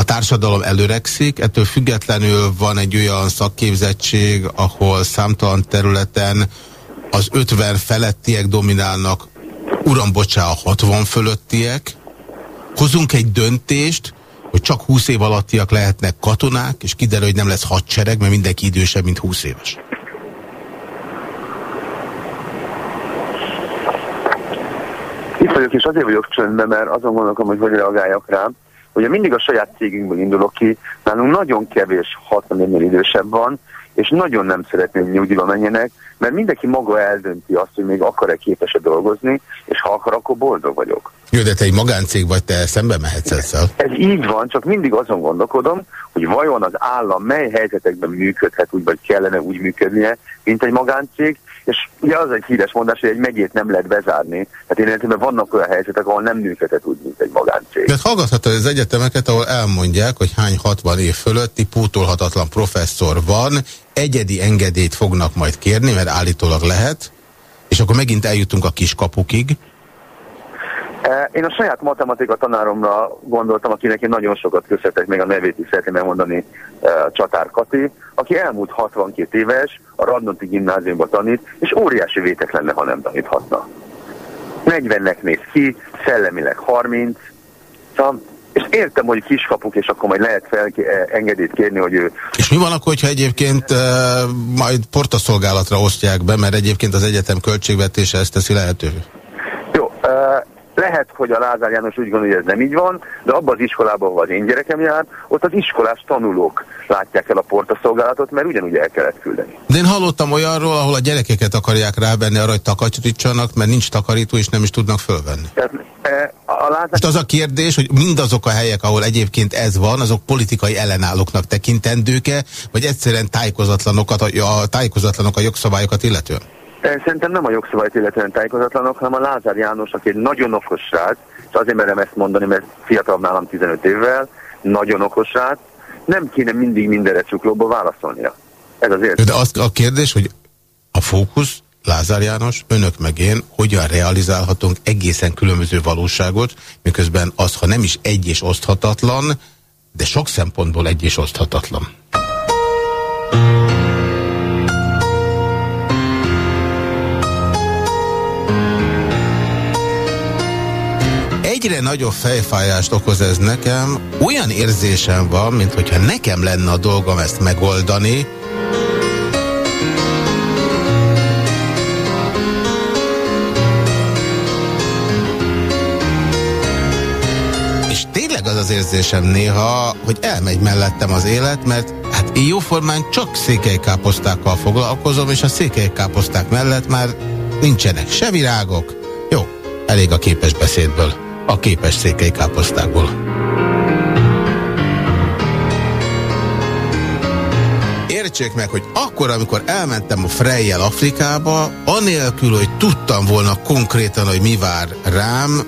a társadalom előrekszik, ettől függetlenül van egy olyan szakképzettség, ahol számtalan területen az 50 felettiek dominálnak, uram, bocsá, a 60 fölöttiek. Hozunk egy döntést, hogy csak 20 év alattiak lehetnek katonák, és kiderül, hogy nem lesz hadsereg, mert mindenki idősebb, mint 20 éves. Itt vagyok, és azért vagyok csöndben, mert azon gondolkom, hogy hogy reagáljak rám. Ugye mindig a saját cégünkből indulok ki, nálunk nagyon kevés 60 évnél idősebb van, és nagyon nem szeretném, hogy nyugdíjba menjenek, mert mindenki maga eldönti azt, hogy még akar-e képes-e dolgozni, és ha akar, akkor boldog vagyok. Jó, de te egy magáncég vagy, te szembe mehetsz ezzel. Ez így van, csak mindig azon gondolkodom, hogy vajon az állam mely helyzetekben működhet úgy, vagy kellene úgy működnie, mint egy magáncég, és ugye az egy híres mondás, hogy egy megyét nem lehet bezárni. Hát én értem, vannak olyan helyzetek, ahol nem működhet úgy, mint egy magáncég. De hallgathatod az egyetemeket, ahol elmondják, hogy hány 60 év fölötti pótolhatatlan professzor van, egyedi engedélyt fognak majd kérni, mert állítólag lehet, és akkor megint eljutunk a kiskapukig, én a saját matematika tanáromra gondoltam, akinek én nagyon sokat köszöntek, még a nevét is szeretném elmondani, eh, Csatár Kati, aki elmúlt 62 éves, a Radnonti gimnáziumban tanít, és óriási vétek lenne, ha nem taníthatna. 40-nek néz ki, szellemileg 30, szóval és értem, hogy kiskapuk, és akkor majd lehet fel eh, engedélyt kérni, hogy ő... És mi van akkor, hogyha egyébként uh, majd portaszolgálatra osztják be, mert egyébként az egyetem költségvetése ezt teszi lehetővé? Lehet, hogy a Lázár János úgy gondolja, hogy ez nem így van, de abban az iskolában, ahol az én gyerekem jár, ott az iskolás tanulók látják el a portaszolgálatot, mert ugyanúgy el kellett küldeni. De én hallottam olyanról, ahol a gyerekeket akarják rávenni arra, hogy takarítsanak, mert nincs takarító, és nem is tudnak fölvenni. Tehát, e, a Lázár... Most az a kérdés, hogy mindazok a helyek, ahol egyébként ez van, azok politikai ellenállóknak tekintendőke, vagy egyszerűen tájékozatlanok a, a, tájékozatlanok a jogszabályokat illetően? Szerintem nem a jogszabályt illetően tájékozatlanok, hanem a Lázár János, aki egy nagyon okos srác, és azért merem ezt mondani, mert fiatalabb nálam 15 évvel, nagyon okos srác, nem kéne mindig mindenre csuklóba válaszolnia. Ez azért. De az a kérdés, hogy a fókusz, Lázár János, önök meg én, hogyan realizálhatunk egészen különböző valóságot, miközben az, ha nem is egy és oszthatatlan, de sok szempontból egy és oszthatatlan. Egyre nagyobb fejfájást okoz ez nekem. Olyan érzésem van, mint hogyha nekem lenne a dolgom ezt megoldani, És tényleg az az érzésem néha, hogy elmegy mellettem az élet, mert hát én jóformán csak székelykáposztákkal foglalkozom, és a székelykáposzták mellett már nincsenek se virágok. Jó, elég a képes beszédből a képes székely káposztákból. Értsék meg, hogy akkor, amikor elmentem a Frejjel Afrikába, anélkül, hogy tudtam volna konkrétan, hogy mi vár rám,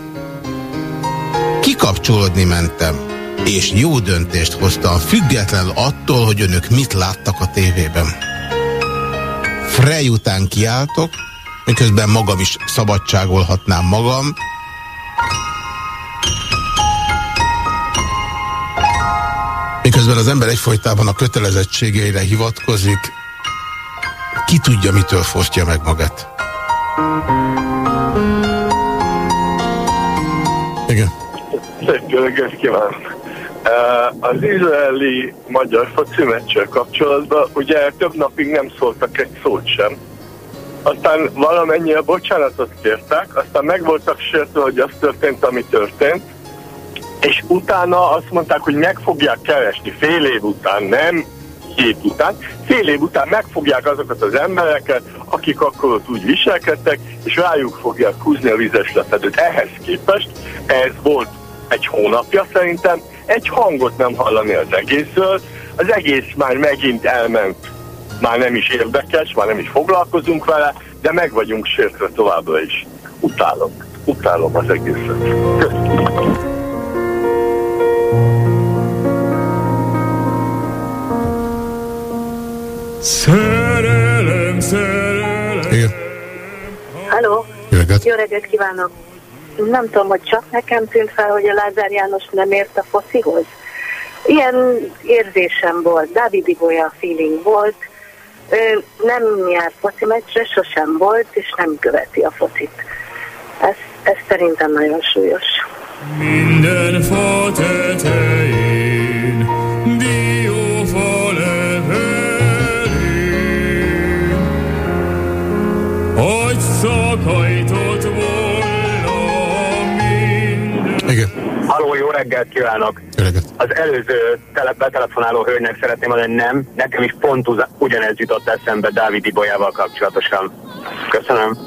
kikapcsolódni mentem, és jó döntést hoztam, függetlenül attól, hogy önök mit láttak a tévében. Frej után kiálltok, miközben magam is szabadságolhatnám magam, Miközben az ember egyfolytában a kötelezettségeire hivatkozik, ki tudja, mitől fosztja meg magát. Igen. Szép reggelt kívánok! Az izraeli magyar foci meccsel kapcsolatban ugye több napig nem szóltak egy szót sem. Aztán valamennyire bocsánatot kértek, aztán meg voltak sértve, hogy az történt, ami történt, és utána azt mondták, hogy meg fogják keresni fél év után, nem hét után, fél év után megfogják azokat az embereket, akik akkor ott úgy viselkedtek, és rájuk fogják húzni a vizes lepedőt. Ehhez képest ez volt egy hónapja szerintem, egy hangot nem hallani az egészről, az egész már megint elment, már nem is érdekes, már nem is foglalkozunk vele, de meg vagyunk sértve továbbra is. Utálom, utálom az egészet. Köszönöm. Szerelem, szerelem. Igen. Halló. Jó reggelt. Jó reggelt kívánok. Nem tudom, hogy csak nekem tűnt fel, hogy a Lázár János nem ért a focihoz. Ilyen érzésem volt, Dávid Ibolya feeling volt. Ő nem jár foci meccsre, sosem volt, és nem követi a focit. Ez, ez szerintem nagyon súlyos. Minden fa tetején meghajtott volna minden. Igen. Halló, jó reggelt kívánok! Jó reggelt. Az előző tele betelefonáló hölgynek szeretném mondani, nem, nekem is pont ugyanez jutott eszembe Dávid Ibolyával kapcsolatosan. Köszönöm.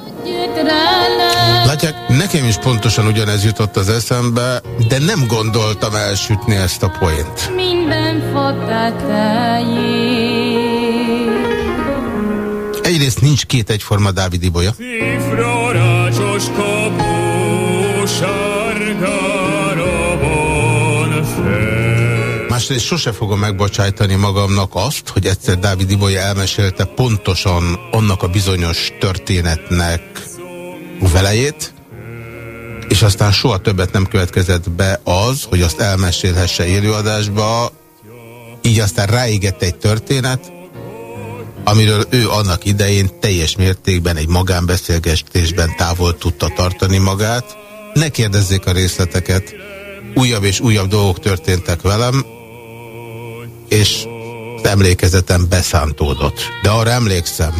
Látják, nekem is pontosan ugyanez jutott az eszembe, de nem gondoltam elsütni ezt a poént. Minden Egyrészt nincs két egyforma Dávid Ibolya. Másrészt sose fogom megbocsájtani magamnak azt, hogy egyszer Dávid Ibolya elmesélte pontosan annak a bizonyos történetnek velejét, és aztán soha többet nem következett be az, hogy azt elmesélhesse élőadásba, így aztán ráégett egy történet, amiről ő annak idején teljes mértékben egy magánbeszélgetésben távol tudta tartani magát. Ne kérdezzék a részleteket, újabb és újabb dolgok történtek velem, és emlékezetem beszántódott. De arra emlékszem,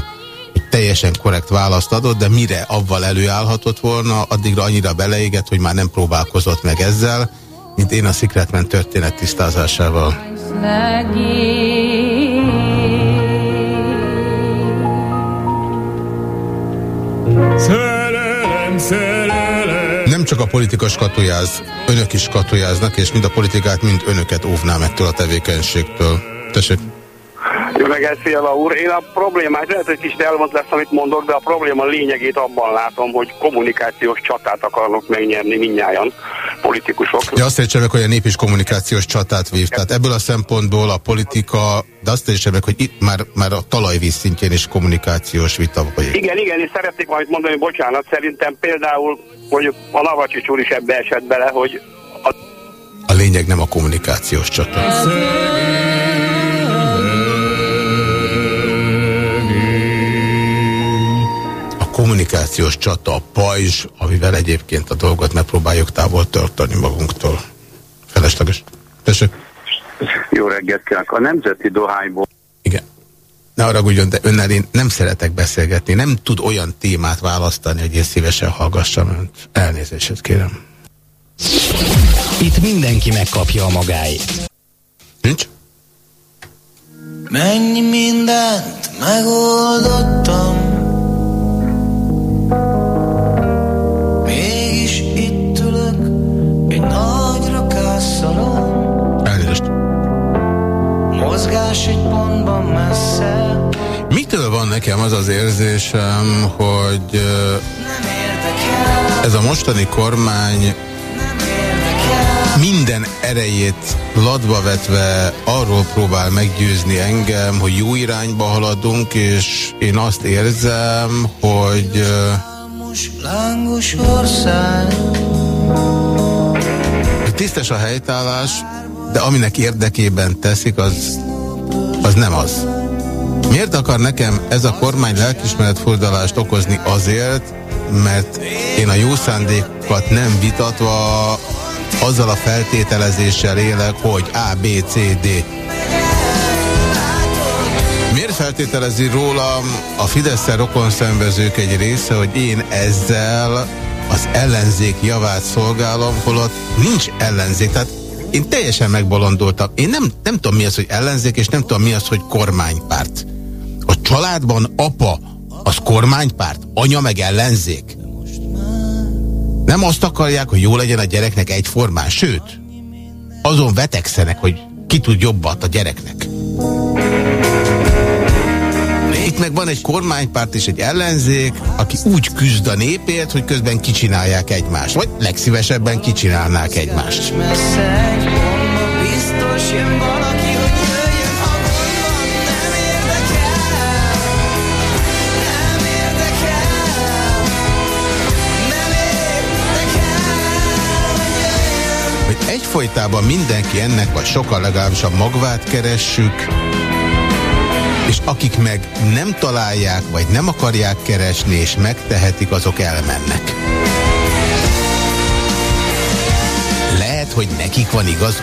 hogy teljesen korrekt választ adott, de mire avval előállhatott volna, addigra annyira beleégett, hogy már nem próbálkozott meg ezzel, mint én a Secretman történet tisztázásával. Szerelem, szerelem. Nem csak a politika skatujáz, önök is skatujáznak, és mind a politikát, mind önöket óvnám ettől a tevékenységtől. Tessék. Jó reggelt, Fiala úr. Én a problémát, lehet, hogy kicsit elmond lesz, amit mondok, de a probléma lényegét abban látom, hogy kommunikációs csatát akarnak megnyerni minnyáján politikusok. Ja, azt értsem meg, hogy a nép is kommunikációs csatát vív. Tehát ebből a szempontból a politika, de azt értsem meg, hogy itt már, már a talajvíz szintjén is kommunikációs vita vagy. Igen, igen, és szeretnék majd mondani, bocsánat, szerintem például, hogy a Navacsics úr is ebbe esett bele, hogy a... a lényeg nem a kommunikációs csata. Kommunikációs csata, a pajzs, amivel egyébként a dolgot megpróbáljuk távol tartani magunktól. Felesleges. Tessék. Jó reggelt kívánok. A Nemzeti Dohányból... Igen. Ne haragudjon, de önnel én nem szeretek beszélgetni. Nem tud olyan témát választani, hogy én szívesen hallgassam önt. Elnézést kérem. Itt mindenki megkapja a magáét. Nincs? Mennyi mindent megoldottam mozgás egy pontban messze. Mitől van nekem az az érzésem, hogy ez a mostani kormány minden erejét ladba vetve arról próbál meggyőzni engem, hogy jó irányba haladunk, és én azt érzem, hogy tisztes a helytállás, de aminek érdekében teszik, az az nem az. Miért akar nekem ez a kormány lelkismeretfordalást okozni azért, mert én a jó szándékat nem vitatva azzal a feltételezéssel élek, hogy A, B, C, D. Miért feltételezi rólam a fidesz rokon szembezők egy része, hogy én ezzel az ellenzék javát szolgálom, holott nincs ellenzék. Tehát én teljesen megbolondultam. Én nem, nem tudom mi az, hogy ellenzék, és nem tudom mi az, hogy kormánypárt. A családban apa az kormánypárt, anya meg ellenzék. Nem azt akarják, hogy jó legyen a gyereknek egyformán, sőt, azon vetekszenek, hogy ki tud jobbat a gyereknek. Itt meg van egy kormánypárt és egy ellenzék, aki úgy küzd a népért, hogy közben kicsinálják egymást. Vagy legszívesebben kicsinálnák egymást. Biztos jön valaki, egyfolytában mindenki ennek, vagy sokkal legalábbis a magvát keressük, és akik meg nem találják, vagy nem akarják keresni, és megtehetik, azok elmennek. Lehet, hogy nekik van igaz.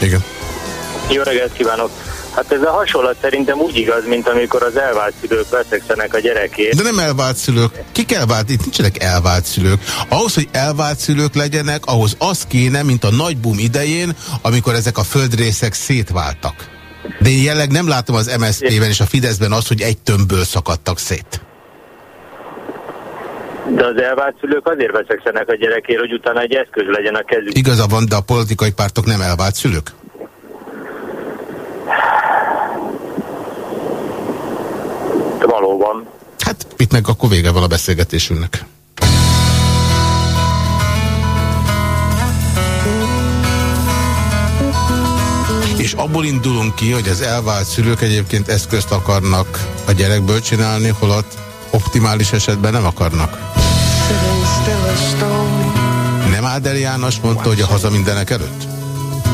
Igen. Jó reggelt kívánok! Hát ez a hasonlat szerintem úgy igaz, mint amikor az elvált szülők veszekszenek a gyerekért. De nem elvált szülők. Ki kell vált? Itt nincsenek elvált szülők. Ahhoz, hogy elvált szülők legyenek, ahhoz az kéne, mint a nagy boom idején, amikor ezek a földrészek szétváltak. De én jelleg nem látom az MSZP-ben és a Fideszben azt, hogy egy tömbből szakadtak szét. De az elvált szülők azért veszekszenek a gyerekért, hogy utána egy eszköz legyen a kezük. Igaza van, de a politikai pártok nem elvált szülők? Valóban. Hát itt meg akkor vége van a beszélgetésünknek. És abból indulunk ki, hogy az elvált szülők egyébként eszközt akarnak a gyerekből csinálni, holott optimális esetben nem akarnak. Nem Áder János mondta, hogy a haza mindenek előtt?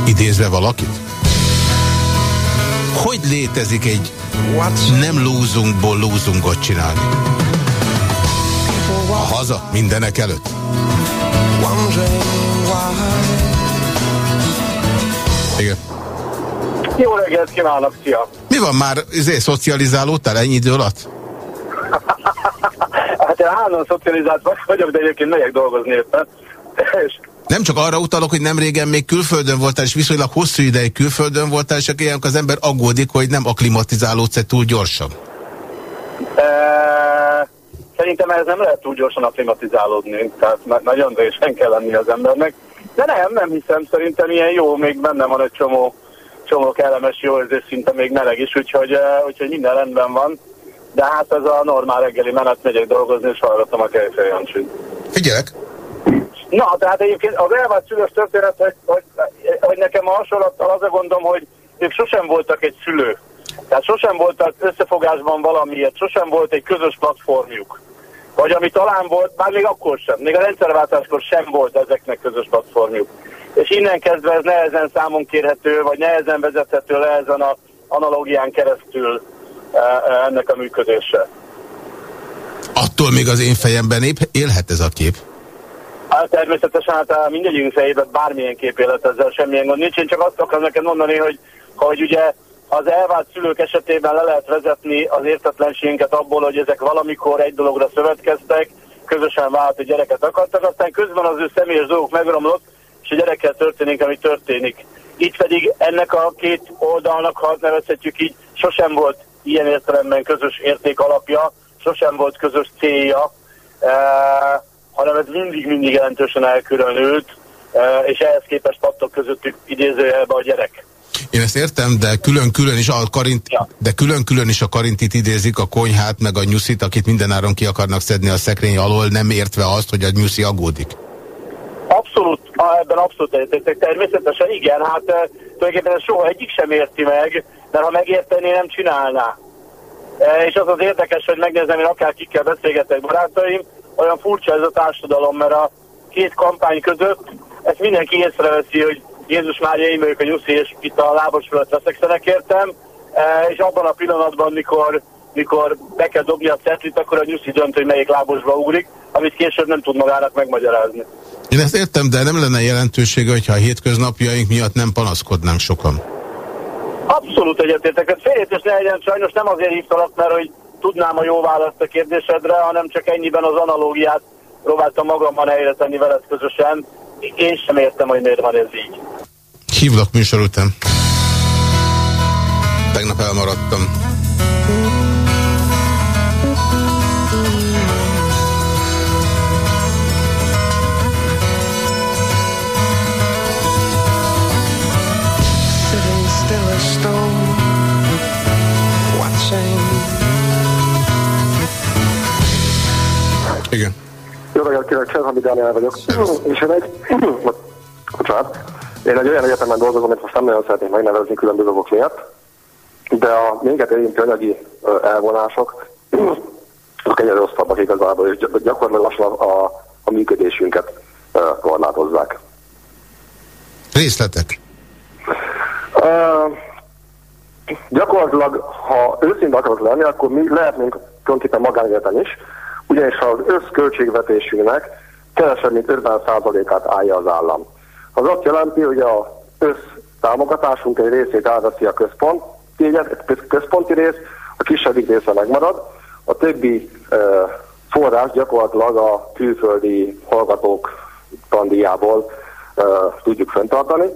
Idézve valakit? Hogy létezik egy nem lúzunkból lúzungot csinálni? A haza mindenek előtt? Igen. Jó reggelt kívánok, szia! Mi van már, izé, szocializálódtál ennyi idő alatt? hát én állandóan szocializált vagyok, de egyébként megyek dolgozni éppen. És nem csak arra utalok, hogy nem régen még külföldön voltál, és viszonylag hosszú ideig külföldön voltál, és ilyenkor az ember aggódik, hogy nem aklimatizálódsz-e túl gyorsan. E, szerintem ez nem lehet túl gyorsan aklimatizálódni, tehát nagyon drésen kell lenni az embernek. De nem, nem hiszem, szerintem ilyen jó, még benne van egy csomó, csomó kellemes jó érzés, szinte még meleg is, úgyhogy, úgyhogy minden rendben van. De hát ez a normál reggeli menet, megyek dolgozni, és hallgatom a Kejfej Jancsit. Figyelek! Na, tehát egyébként az elvált szülős történet, hogy, hogy, hogy nekem a hasonlattal az a gondom, hogy ők sosem voltak egy szülő. Tehát sosem voltak összefogásban valamiért, sosem volt egy közös platformjuk. Vagy ami talán volt, már még akkor sem, még a rendszerváltáskor sem volt ezeknek közös platformjuk. És innen kezdve ez nehezen számon kérhető, vagy nehezen vezethető le ezen a analógián keresztül e, e, ennek a működése. Attól még az én fejemben épp élhet ez a kép. Hát természetesen hát mindegyünk fejében bármilyen kép élet ezzel semmilyen gond nincs. Én csak azt akarom neked mondani, hogy, hogy ugye az elvált szülők esetében le lehet vezetni az értetlenségünket abból, hogy ezek valamikor egy dologra szövetkeztek, közösen vált, hogy gyereket akartak, aztán közben az ő személyes dolgok megromlott, és a gyerekkel történik, ami történik. Itt pedig ennek a két oldalnak, ha nevezhetjük így, sosem volt ilyen értelemben közös érték alapja, sosem volt közös célja. Uh, hanem ez mindig-mindig jelentősen elkülönült, eh, és ehhez képest pattok közöttük idézőjelbe a gyerek. Én ezt értem, de külön-külön is a karint, ja. de külön-külön is a karintit idézik, a konyhát, meg a nyuszit, akit mindenáron ki akarnak szedni a szekrény alól, nem értve azt, hogy a nyuszi aggódik. Abszolút, ebben abszolút egyetértek. Természetesen igen, hát eh, tulajdonképpen ez soha egyik sem érti meg, mert ha megértené, nem csinálná. E, és az az érdekes, hogy megnézem, én akár kikkel beszélgetek barátaim, olyan furcsa ez a társadalom, mert a, két kampány között ezt mindenki észreveszi, hogy Jézus Mária, én vagyok a Nyuszi, és itt a lábos fölött veszekszenek értem, e, és abban a pillanatban, mikor, mikor be kell dobni a cetlit, akkor a Nyuszi dönt, hogy melyik lábosba ugrik, amit később nem tud magának megmagyarázni. Én ezt értem, de nem lenne jelentősége, hogyha a hétköznapjaink miatt nem panaszkodnánk sokan. Abszolút egyetértek. Ez félértés ne legyen, sajnos nem azért hívtalak, mert hogy tudnám a jó választ a kérdésedre, hanem csak ennyiben az analógiát próbáltam magamban helyre tenni veled közösen. Én sem értem, hogy miért van ez így. Hívlak műsor után. Tegnap elmaradtam. Kérek, Cserhami Dániel vagyok. És én egy... Bocsánat. Én egy olyan egyetemen dolgozom, amit most nem nagyon szeretnék megnevezni különböző okok miatt, de a minket érintő anyagi elvonások azok egyre rosszabbak igazából, és gyakorlatilag lassan a, a, a működésünket korlátozzák. Részletek? Uh, gyakorlatilag, ha őszinte akarok lenni, akkor mi lehetnénk tulajdonképpen magánegyetem is, ugyanis az összköltségvetésünknek kevesebb, mint 50%-át állja az állam. Az azt jelenti, hogy a össztámogatásunk egy részét elveszi a központ, központi rész, a kisebbik része megmarad, a többi e, forrás gyakorlatilag a külföldi hallgatók tandíjából e, tudjuk fenntartani,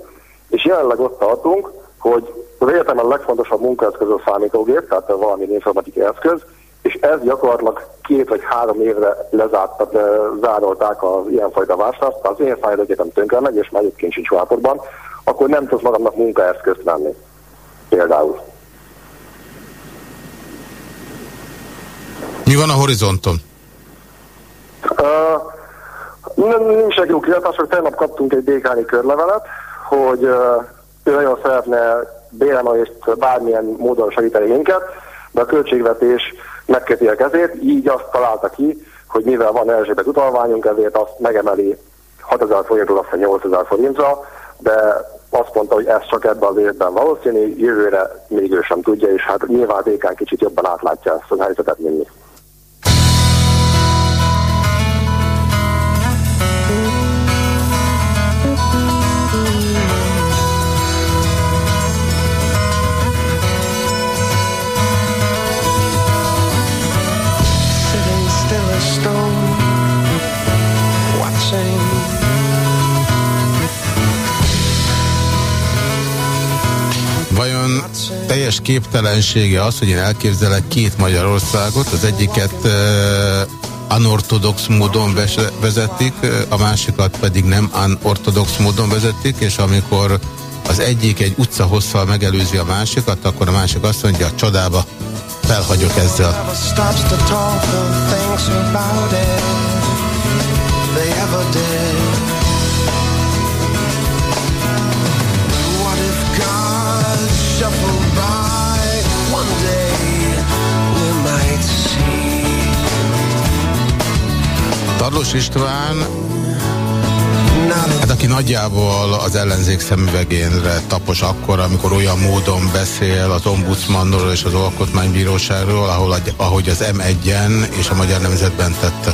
és jelenleg ott tartunk, hogy az egyetemen a legfontosabb munkaeszköz a számítógép, tehát valami informatikai eszköz, és ez gyakorlatilag két vagy három évre lezártak, zárolták az ilyenfajta vásárlást, az én fájl egyetem tönkre megy, és már egyébként sincs állapotban, akkor nem tudsz magamnak munkaeszközt venni. Például. Mi van a horizonton? Uh, nem, nincs egy jó hogy tegnap kaptunk egy dékáni körlevelet, hogy uh, ő nagyon szeretne béremelést bármilyen módon segíteni minket, de a költségvetés megköti a kezét, így azt találta ki, hogy mivel van Erzsébet utalványunk, ezért azt megemeli 6000 forintról aztán 8000 forintra, de azt mondta, hogy ez csak ebben az évben valószínű, jövőre még ő sem tudja, és hát nyilván Dékán kicsit jobban átlátja ezt a helyzetet, mint mi. Teljes képtelensége az, hogy én elképzelek két Magyarországot, az egyiket anortodox módon vezetik, a másikat pedig nem anortodox módon vezetik, és amikor az egyik egy utca hosszal megelőzi a másikat, akkor a másik azt mondja, csodába felhagyok ezzel. They ever did Tarlós István, hát aki nagyjából az ellenzék szemüvegénre tapos akkor, amikor olyan módon beszél az ombudsmanról és az alkotmánybíróságról, ahol, ahogy az M1-en és a Magyar Nemzetben tette.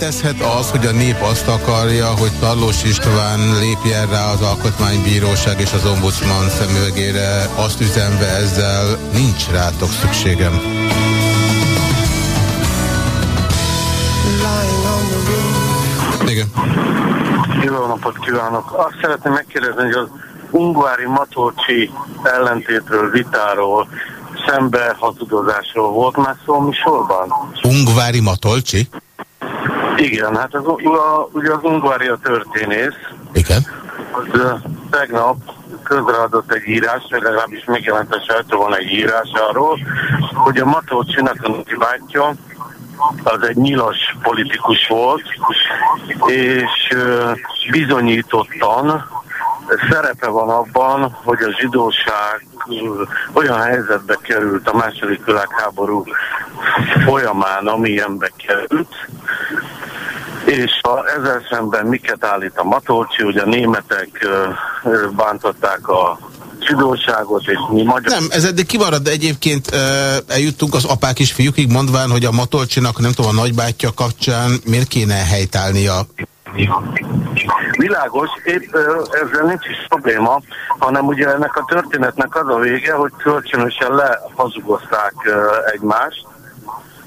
Létezhet az, hogy a nép azt akarja, hogy Tarlós István lépjen rá az Alkotmánybíróság és az Ombudsman szemüvegére, azt üzenve ezzel, nincs rátok szükségem. Igen. Jó napot kívánok! Azt szeretném megkérdezni, hogy az Ungvári Matolcsi ellentétről, vitáról, szembe hazudozásról volt már szó műsorban? Ungvári Matolcsi? Igen, hát az, a, ugye az Ungvária történész. Igen. Az tegnap közreadott egy írás, vagy legalábbis megjelent a sajtóban egy írás arról, hogy a Matolcsinak a bátyja az egy nyilas politikus volt, és bizonyítottan szerepe van abban, hogy a zsidóság olyan helyzetbe került a második világháború folyamán, amilyenbe került, és a, ezzel szemben miket állít a Matolcsi, hogy a németek bántották a zsidóságot, és mi magyar... Nem, ez eddig kimarad, de egyébként eljuttunk az apák és fiúkig mondván, hogy a Matolcsinak, nem tudom, a nagybátyja kapcsán miért kéne helytálnia Világos, épp ezzel nincs is probléma, hanem ugye ennek a történetnek az a vége, hogy kölcsönösen lehazugozták egymást.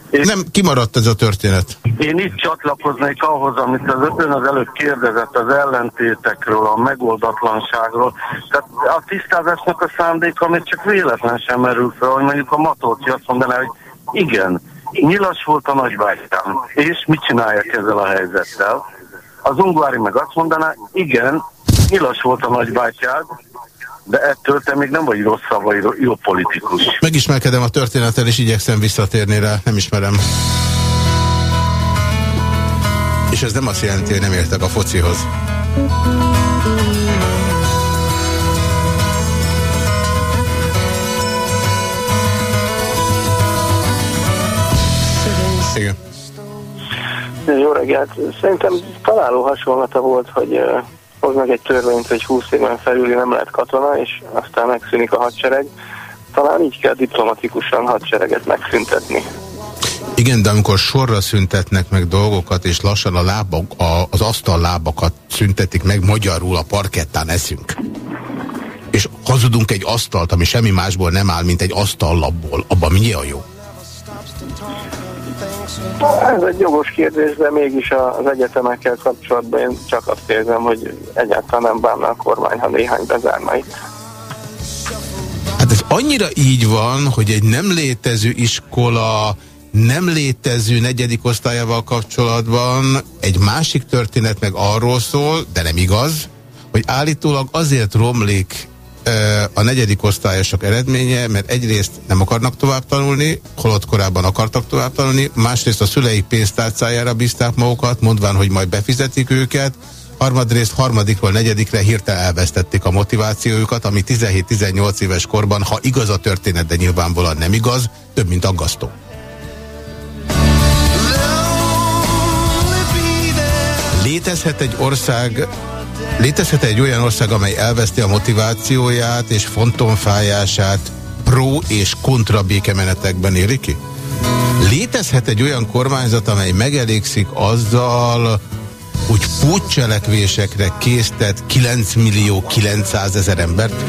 És nem kimaradt ez a történet. Én itt csatlakoznék ahhoz, amit az ön az előbb kérdezett az ellentétekről, a megoldatlanságról. Tehát a tisztázásnak a szándéka még csak véletlen sem merül fel, hogy mondjuk a Matolci azt mondaná, hogy igen, nyilas volt a nagybátyám, és mit csináljak ezzel a helyzettel? Az ungvári meg azt mondaná, igen, nyilas volt a nagybátyád, de ettől te még nem vagy rosszabb, vagy jó politikus. Megismerkedem a történettel, és igyekszem visszatérni rá, nem ismerem. És ez nem azt jelenti, hogy nem értek a focihoz. Igen. Jó reggelt! Szerintem találó hasonlata volt, hogy hoznak egy törvényt, hogy 20 éven felüli nem lehet katona, és aztán megszűnik a hadsereg. Talán így kell diplomatikusan hadsereget megszüntetni. Igen, de amikor sorra szüntetnek meg dolgokat, és lassan a lábak, a, az asztal lábakat szüntetik meg, magyarul a parkettán eszünk. És hazudunk egy asztalt, ami semmi másból nem áll, mint egy asztallapból. Abban mi a jó? Ez egy jogos kérdés, de mégis az egyetemekkel kapcsolatban én csak azt érzem, hogy egyáltalán nem bánna a kormány, ha néhány bezárna itt. Hát ez annyira így van, hogy egy nem létező iskola nem létező negyedik osztályával kapcsolatban egy másik történet meg arról szól, de nem igaz, hogy állítólag azért romlik a negyedik osztályosok eredménye, mert egyrészt nem akarnak tovább tanulni, holott korábban akartak tovább tanulni, másrészt a szülei pénztárcájára bízták magukat, mondván, hogy majd befizetik őket, harmadrészt harmadikról negyedikre hirtelen elvesztették a motivációjukat, ami 17-18 éves korban, ha igaz a történet, de nyilvánvalóan nem igaz, több mint aggasztó. Létezhet egy ország Létezhet egy olyan ország, amely elveszti a motivációját és fontonfájását pro és kontra békemenetekben éri ki? Létezhet egy olyan kormányzat, amely megelégszik azzal, hogy pótcselekvésekre késztet 9 millió 900 ezer embert?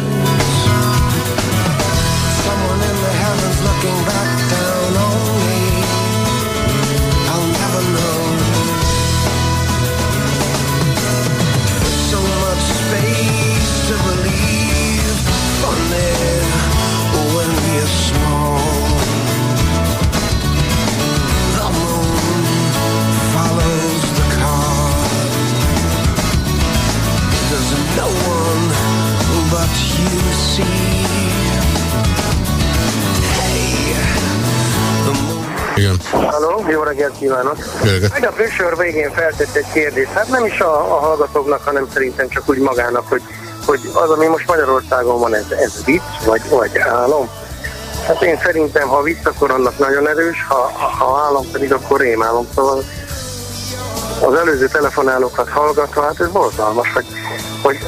Reggelt kívánok! Egy a műsor végén feltett egy kérdést, hát nem is a, a hallgatóknak, hanem szerintem csak úgy magának, hogy, hogy az, ami most Magyarországon van, ez, ez vicc, vagy, vagy álom. Hát én szerintem, ha vicc, akkor annak nagyon erős, ha, ha állam pedig, akkor rémálom. Szóval az előző telefonálókat hallgatva, hát ez borzalmas, hogy, hogy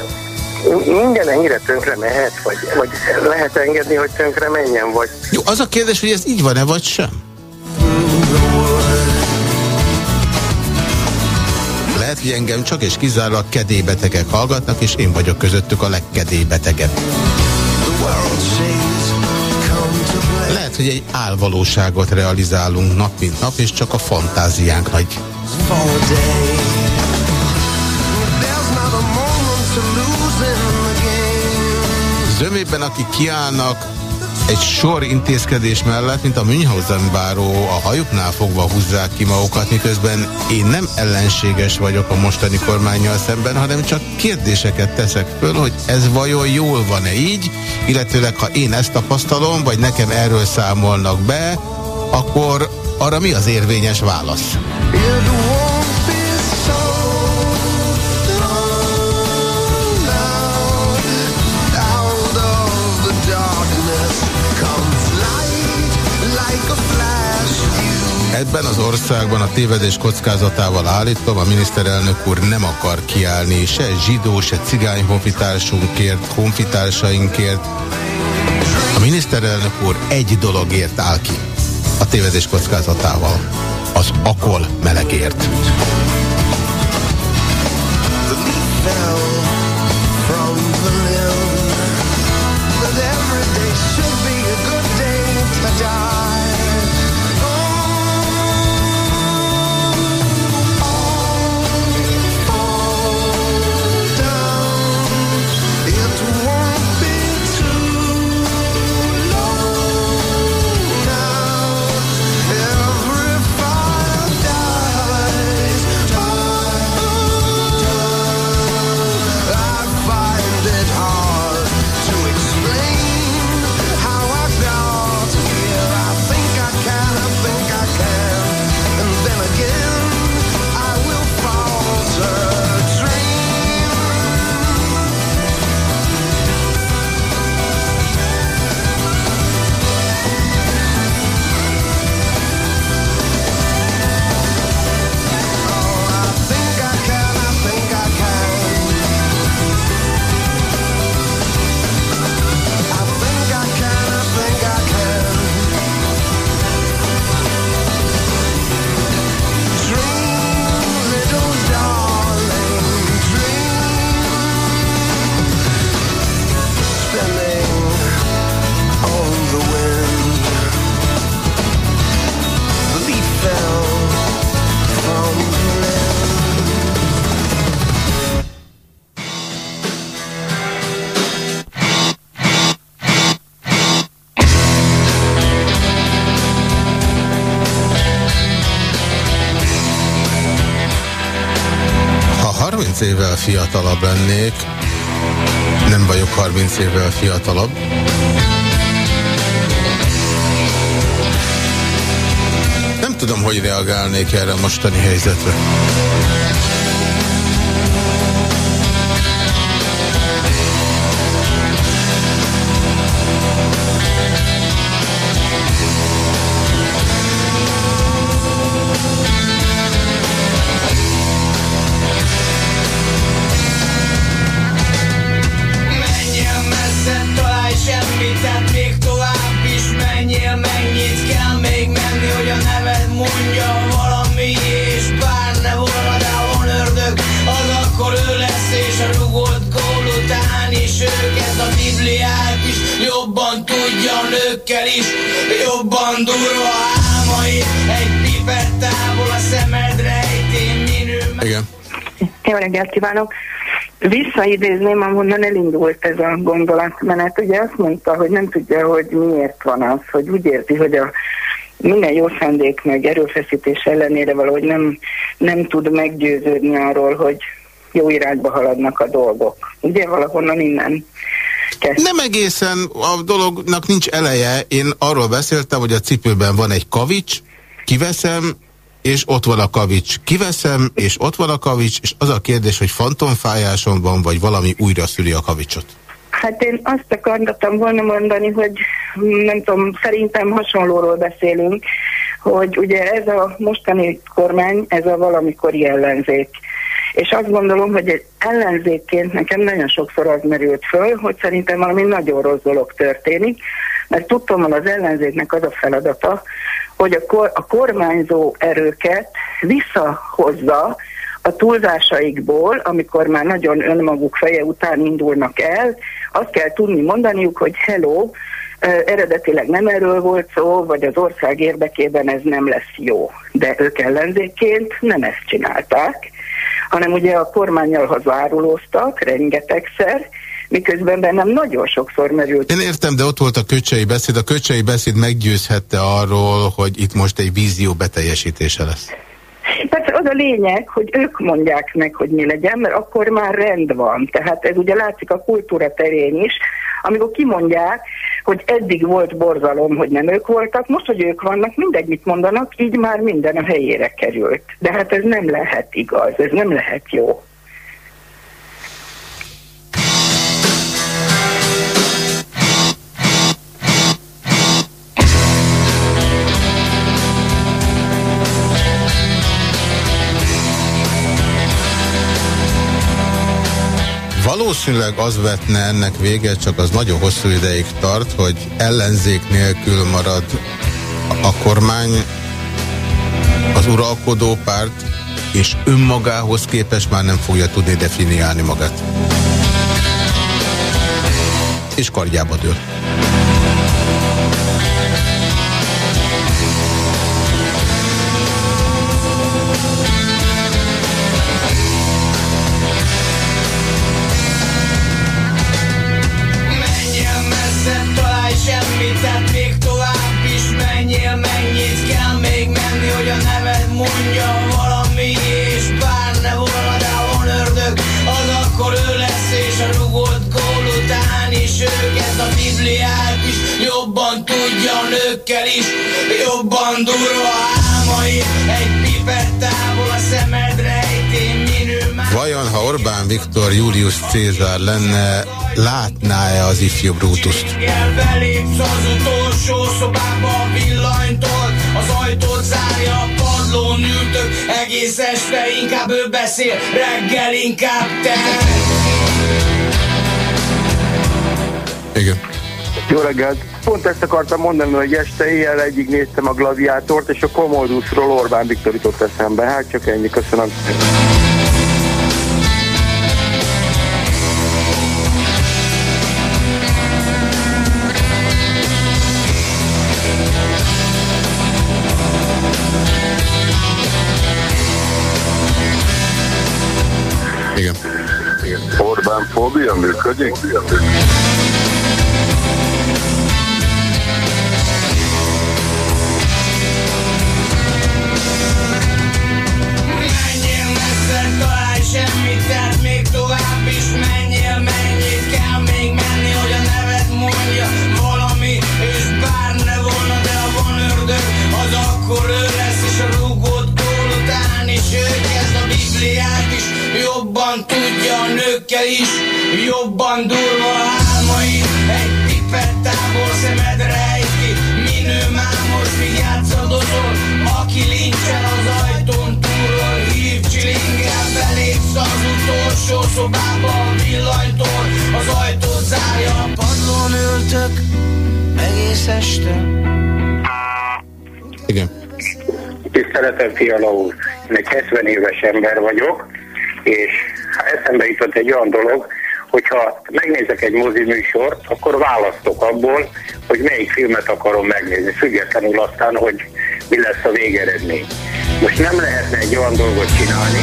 minden ennyire tönkre mehet, vagy, vagy lehet engedni, hogy tönkre menjen, vagy... Jó, az a kérdés, hogy ez így van-e, vagy sem? Lehet, hogy engem csak és kizárólag kedélybetegek hallgatnak, és én vagyok közöttük a legkedélybetegebb. Lehet, hogy egy álvalóságot realizálunk nap mint nap, és csak a fantáziánk nagy. Zömében, akik kiállnak, egy sor intézkedés mellett, mint a Münchhausen báró a hajuknál fogva húzzák ki magukat, miközben én nem ellenséges vagyok a mostani kormányjal szemben, hanem csak kérdéseket teszek föl, hogy ez vajon jól van-e így, illetőleg ha én ezt tapasztalom, vagy nekem erről számolnak be, akkor arra mi az érvényes válasz? Országban a tévedés kockázatával állítom, a miniszterelnök úr nem akar kiállni se zsidó, se cigány honfitársunkért, honfitársainkért. A miniszterelnök úr egy dologért áll ki, a tévedés kockázatával, az akol melegért. Évvel fiatalabb. Nem tudom, hogy reagálnék erre a mostani helyzetre. Nőkkel is Jobban durva álmai Egy pipet távol a szemed rejtén minő Igen. Jó reggelt kívánok! Visszaidézném, ahonnan elindult ez a gondolatmenet. Ugye azt mondta, hogy nem tudja, hogy miért van az, hogy úgy érzi, hogy a minden jó szándék meg erőfeszítés ellenére valahogy nem, nem tud meggyőződni arról, hogy jó irányba haladnak a dolgok. Ugye valahonnan innen Kezd. Nem egészen, a dolognak nincs eleje. Én arról beszéltem, hogy a cipőben van egy kavics, kiveszem, és ott van a kavics. Kiveszem, és ott van a kavics, és az a kérdés, hogy fantomfájáson van, vagy valami újra szüli a kavicsot. Hát én azt akartam volna mondani, hogy nem tudom, szerintem hasonlóról beszélünk, hogy ugye ez a mostani kormány, ez a valamikori ellenzék és azt gondolom, hogy egy ellenzékként nekem nagyon sokszor az merült föl, hogy szerintem valami nagyon rossz dolog történik, mert tudtam, hogy az ellenzéknek az a feladata, hogy a, kor, a kormányzó erőket visszahozza a túlzásaikból, amikor már nagyon önmaguk feje után indulnak el, azt kell tudni mondaniuk, hogy hello, eredetileg nem erről volt szó, vagy az ország érdekében ez nem lesz jó. De ők ellenzékként nem ezt csinálták, hanem ugye a kormányjal hazárulóztak rengetegszer, miközben bennem nagyon sokszor merült. Én értem, de ott volt a köcsei beszéd. A köcsei beszéd meggyőzhette arról, hogy itt most egy vízió beteljesítése lesz. Persze az a lényeg, hogy ők mondják meg, hogy mi legyen, mert akkor már rend van. Tehát ez ugye látszik a kultúra terén is, amikor kimondják, hogy eddig volt borzalom, hogy nem ők voltak, most, hogy ők vannak, mindegy, mit mondanak, így már minden a helyére került. De hát ez nem lehet igaz, ez nem lehet jó. Valószínűleg az vetne ennek véget, csak az nagyon hosszú ideig tart, hogy ellenzék nélkül marad a kormány, az uralkodó párt, és önmagához képes már nem fogja tudni definiálni magát. És kardjába dől. Nőkkel is Jobban durva álmai Egy pipettával a szemed rejtén minő már Vajon, ha Orbán Viktor Julius Cézár lenne, látná-e az ifjú Brutuszt? Belépsz az utolsó szobába a villanytól Az ajtót zárja a padlón ültök Egész este inkább ő beszél Reggel inkább te Igen. Jó reggelt! Pont ezt akartam mondani, hogy este éjjel egyik néztem a gladiátort, és a Commodusról Orbán Viktor jutott eszembe. Hát csak ennyi, köszönöm. Igen. Orbán fóbia működik? Nőkkel is Jobban durva álmai Egy pipettából szemed rejti Minő már most még játszadozol. Aki lincsel az ajtón túlról Hív csilingel, belépsz az utolsó szobába A villanytól. Az ajtót zárja A padlón ültök egész este. Igen. Tiszteletem, Fiala úr, én egy 70 éves ember vagyok, és eszembe jutott egy olyan dolog, hogyha megnézek egy mozi műsort, akkor választok abból, hogy melyik filmet akarom megnézni, függetlenül aztán, hogy mi lesz a végeredmény. Most nem lehetne egy olyan dolgot csinálni,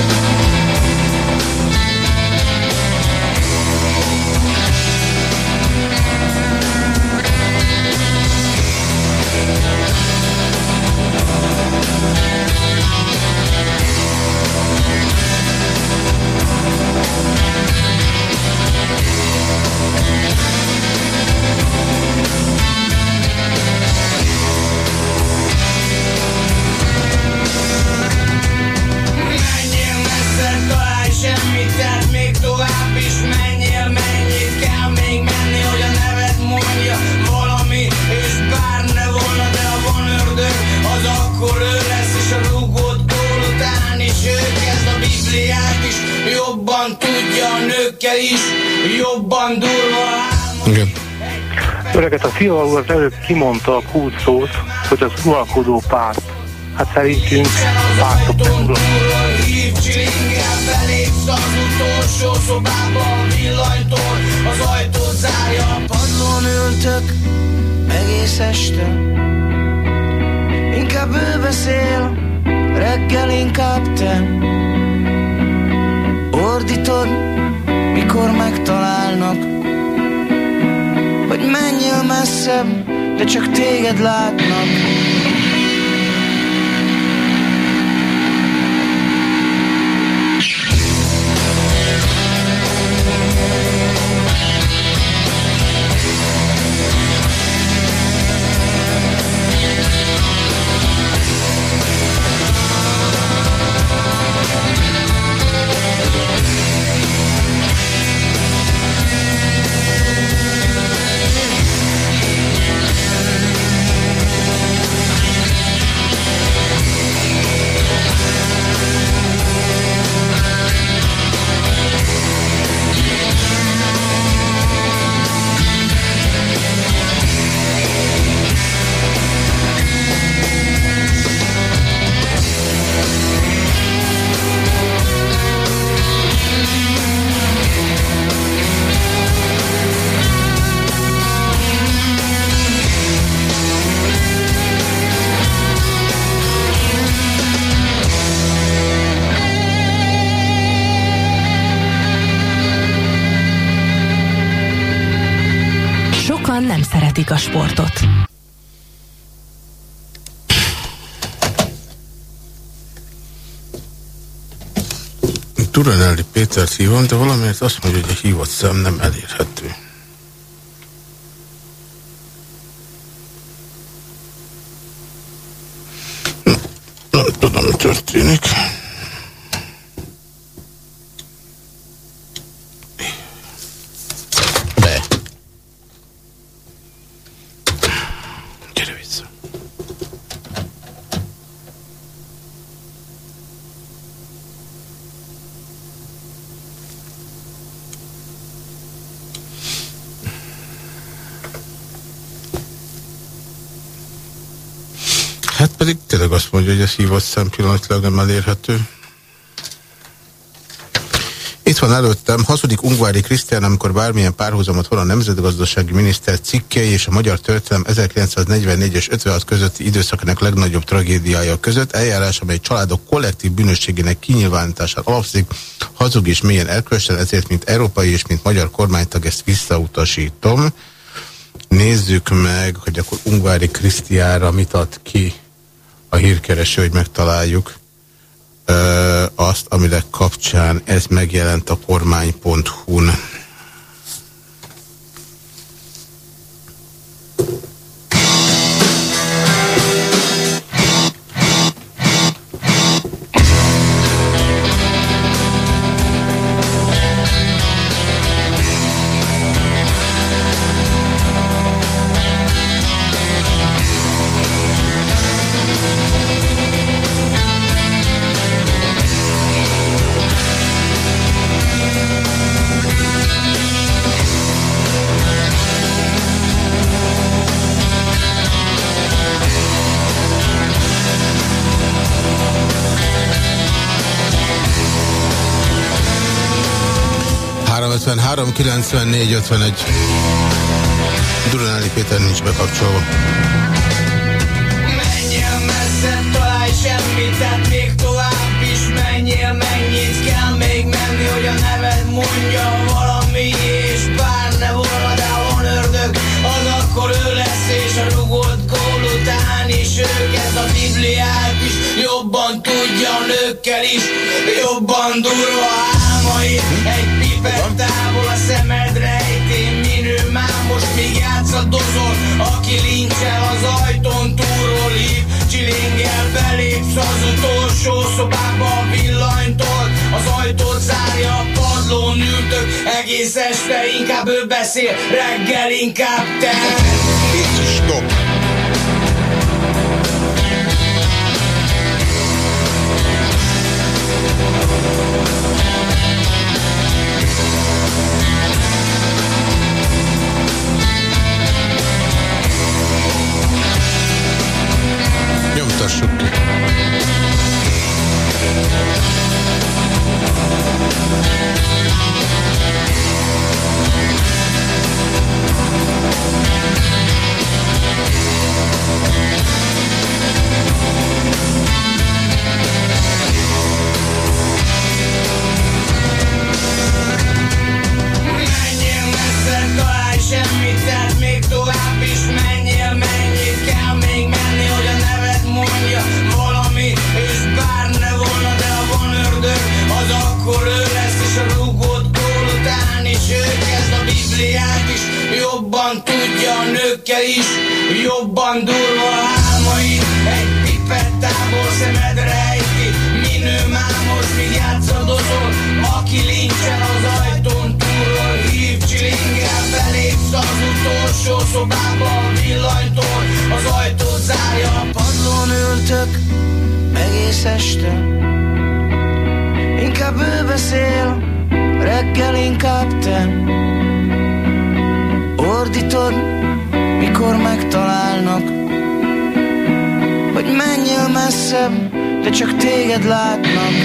Öreget a Fiala úr az előbb kimondta a kulcsszót, hogy az uralkodó párt. Hát szerintünk pártok az utolsó a villanytól, az ajtót zárja, egész este. Inkább ő beszél, reggel inkább te. Ordítod, mikor megtalálnak, hogy menjél messzebb, de csak téged látnak sportot. Turanelli Pétert hívom, de valamiért azt mondja, hogy a hívott szem nem elérhető. Nem tudom, mi történik. pedig tényleg azt mondja, hogy ez hívott szem pillanatilag nem elérhető. Itt van előttem, hazudik Ungvári Krisztián, amikor bármilyen párhuzamot van a nemzetgazdasági miniszter cikkei és a magyar történelem 1944 és 56 közötti időszakának legnagyobb tragédiája között eljárás, amely családok kollektív bűnösségének kinyilvánításán alapszik, hazug és mélyen elkölösen, ezért mint európai és mint magyar kormánytag ezt visszautasítom. Nézzük meg, hogy akkor Ungvári Krisztiára mit ad ki a hírkereső, hogy megtaláljuk azt, aminek kapcsán ez megjelent a kormány.hu-n. 94 51. Duranelli Péter nincs bekapcsolva. Menjél messze, találj semmit, tehát még tovább is. Menjél, mennyit kell még menni, hogy a neved mondja valami, és bár ne volna, de van ördög, az akkor ő lesz, és a rugott gól után is. Őket a Bibliát is jobban tudja a nőkkel is, jobban durva álmai, egy pipet távol a szemed rejtén minő már most még játszadozol Aki lincsel az ajtón túlról hív Csilingel belépsz az utolsó szobába a villanytól Az ajtót zárja a padlón ültök Egész este inkább ő beszél Reggel inkább te. Stop folytassuk ki. Csak téged látnak.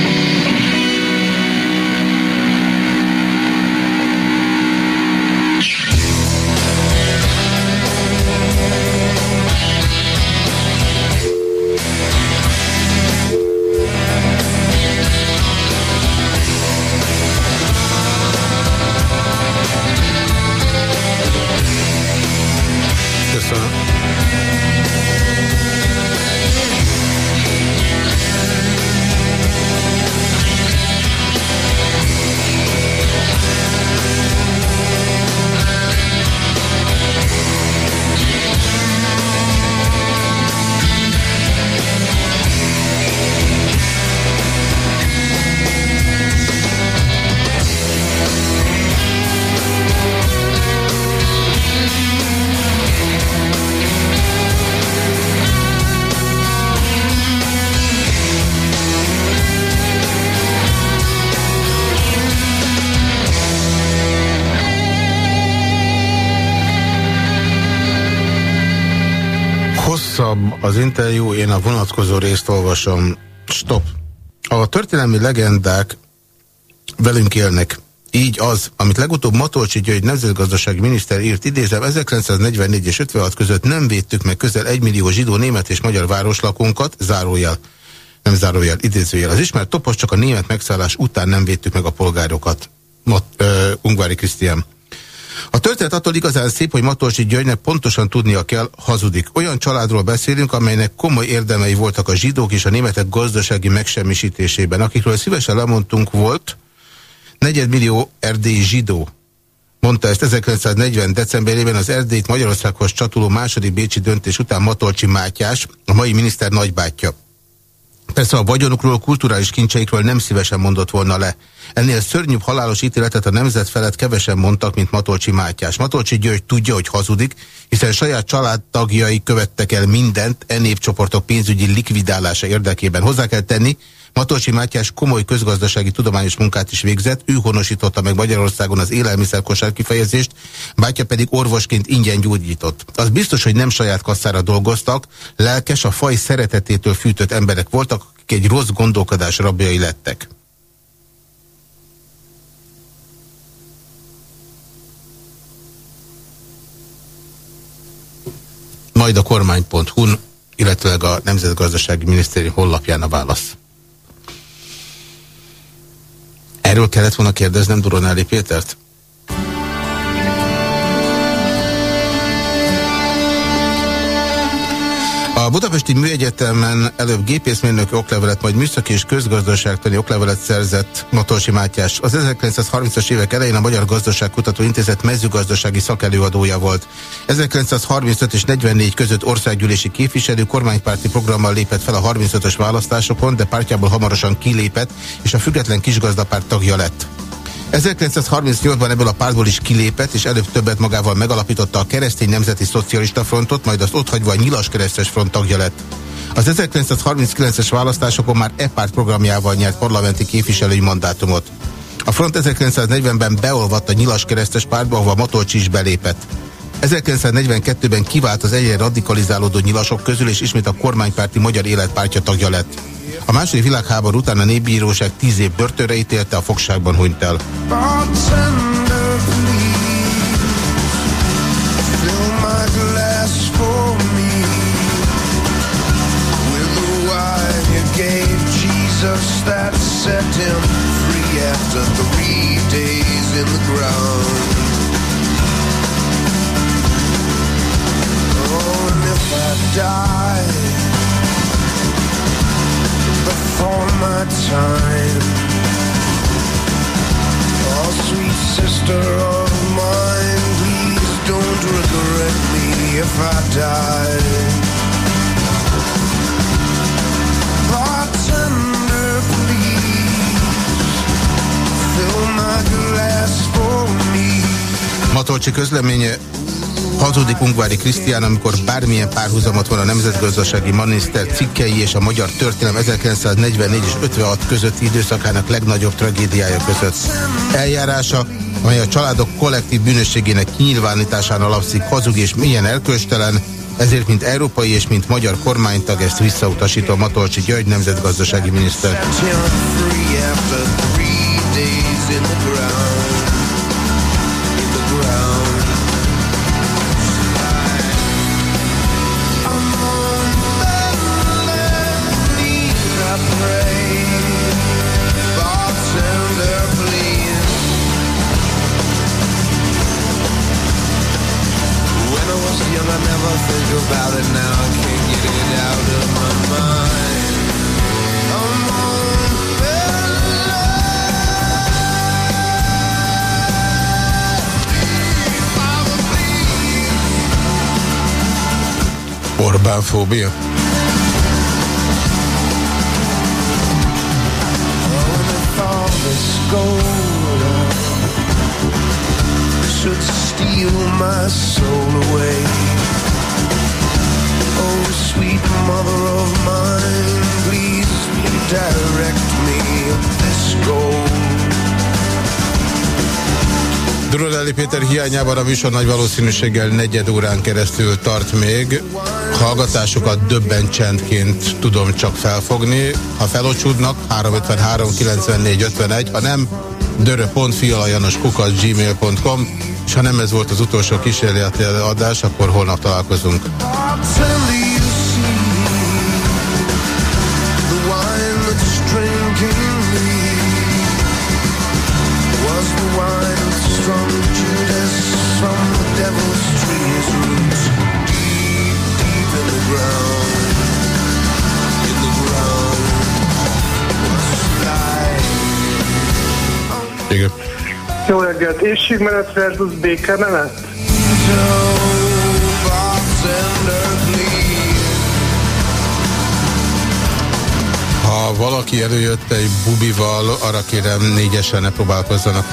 Olvasom. Stop. A történelmi legendák velünk élnek. Így az, amit legutóbb Matolcsi György nemzetgazdasági miniszter írt, idézem, 1944 és 56 között nem védtük meg közel egy millió zsidó, német és magyar városlakunkat, zárójel, nem zárójel, idézőjel. Az ismert topos csak a német megszállás után nem védtük meg a polgárokat. Mat, uh, Ungvári Krisztián. A történet attól igazán szép, hogy Matolsi Györgynek pontosan tudnia kell, hazudik. Olyan családról beszélünk, amelynek komoly érdemei voltak a zsidók és a németek gazdasági megsemmisítésében. Akikről szívesen lemondtunk volt, negyedmillió erdélyi zsidó. Mondta ezt 1940. decemberében az Erdélyt Magyarországhoz csatoló második bécsi döntés után Matolcsi Mátyás, a mai miniszter nagybátyja. Persze a vagyonukról, kulturális kincseikről nem szívesen mondott volna le. Ennél szörnyűbb halálos ítéletet a nemzet felett kevesen mondtak, mint Matolcsi Mátyás. Matolcsi György tudja, hogy hazudik, hiszen saját családtagjai követtek el mindent e népcsoportok pénzügyi likvidálása érdekében. Hozzá kell tenni, Matolcsi Mátyás komoly közgazdasági tudományos munkát is végzett, ő honosította meg Magyarországon az élelmiszerkosár kifejezést, bátya pedig orvosként ingyen gyógyított. Az biztos, hogy nem saját kasszára dolgoztak, lelkes, a faj szeretetétől fűtött emberek voltak, akik egy rossz gondolkodás rabjai lettek. Majd a kormány.hu-n, illetve a Nemzetgazdasági Minisztérium honlapján a válasz. Erről kellett volna kérdeznem Duronelli Pétert? A Budapesti Műegyetemen előbb gépészmérnöki oklevelet, majd műszaki és közgazdaságtani oklevelet szerzett Matolsi Mátyás. Az 1930-as évek elején a Magyar Gazdaságkutató Intézet mezőgazdasági szakelőadója volt. 1935 és 44 között országgyűlési képviselő kormánypárti programmal lépett fel a 35-ös választásokon, de pártjából hamarosan kilépett, és a független kisgazdapárt tagja lett. 1938-ban ebből a pártból is kilépett, és előbb többet magával megalapította a Keresztény Nemzeti Szocialista Frontot, majd azt otthagyva a Nyilas Keresztes Front tagja lett. Az 1939-es választásokon már e párt programjával nyert parlamenti képviselői mandátumot. A front 1940-ben beolvadt a Nyilas Keresztes pártba, ahova Matolcsi is belépett. 1942-ben kivált az egyre radikalizálódó nyilasok közül, és ismét a kormánypárti Magyar Életpártja tagja lett. A második világháború után a népbíróság tíz év börtönre ítélte, a fogságban hunyt el. Oh, I die before my time. Oh, sweet sister of mine, please don't regret me if I die. Bartender, please, fill my glass for me. Matolcsi közleménye Hazudik Ungvári Krisztián, amikor bármilyen párhuzamot van a nemzetgazdasági miniszter cikkei és a magyar történelem 1944 és 56 közötti időszakának legnagyobb tragédiája között. Eljárása, amely a családok kollektív bűnösségének kinyilvánításán alapszik, hazug és milyen elköstelen, ezért, mint európai és mint magyar kormánytag ezt visszautasító Matolcsi György nemzetgazdasági miniszter. Orbánfóbia? should steal my soul away. Oh, sweet mother of mine, please direct me this goal. Duroleli Péter hiányában a műsor nagy valószínűséggel negyed órán keresztül tart még. Hallgatásokat döbben csendként tudom csak felfogni. Ha felocsúdnak, 353 94 51, ha nem, dörö.fialajanos gmail.com és ha nem ez volt az utolsó kísérleti adás, akkor holnap találkozunk. Igen. Jó reggelt, éjségmenet versus békemenet? Ha valaki előjött egy bubival, arra kérem négyesen ne próbálkozzanak.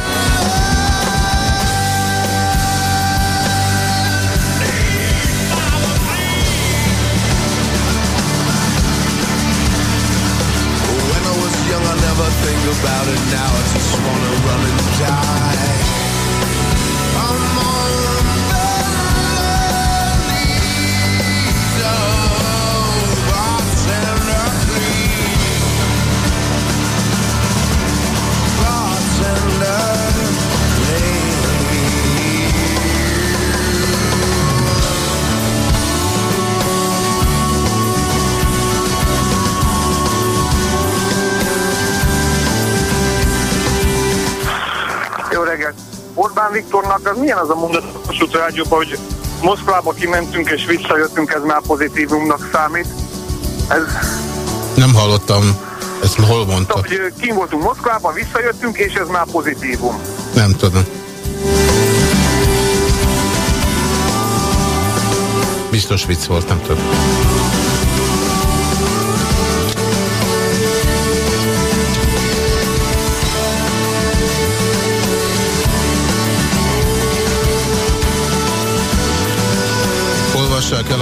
Viktornak az milyen az a mondat a Kossuth Rádióban, hogy Moszkvába kimentünk és visszajöttünk, ez már pozitívumnak számít. Ez... Nem hallottam. Ezt hol mondta? Szóval, hogy kim voltunk Moszkvában, visszajöttünk, és ez már pozitívum. Nem tudom. Biztos vicc volt, nem tudom.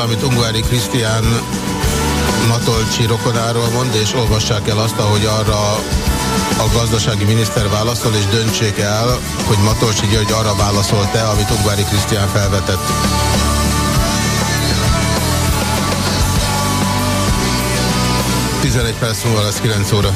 Amit Ungvári Krisztián Matolcsi rokonáról mond, és olvassák el azt, ahogy arra a gazdasági miniszter válaszol, és döntsék el, hogy Matolcsi György arra válaszolt-e, amit Ungvári Krisztián felvetett. Tizenegy perc múlva lesz 9 óra.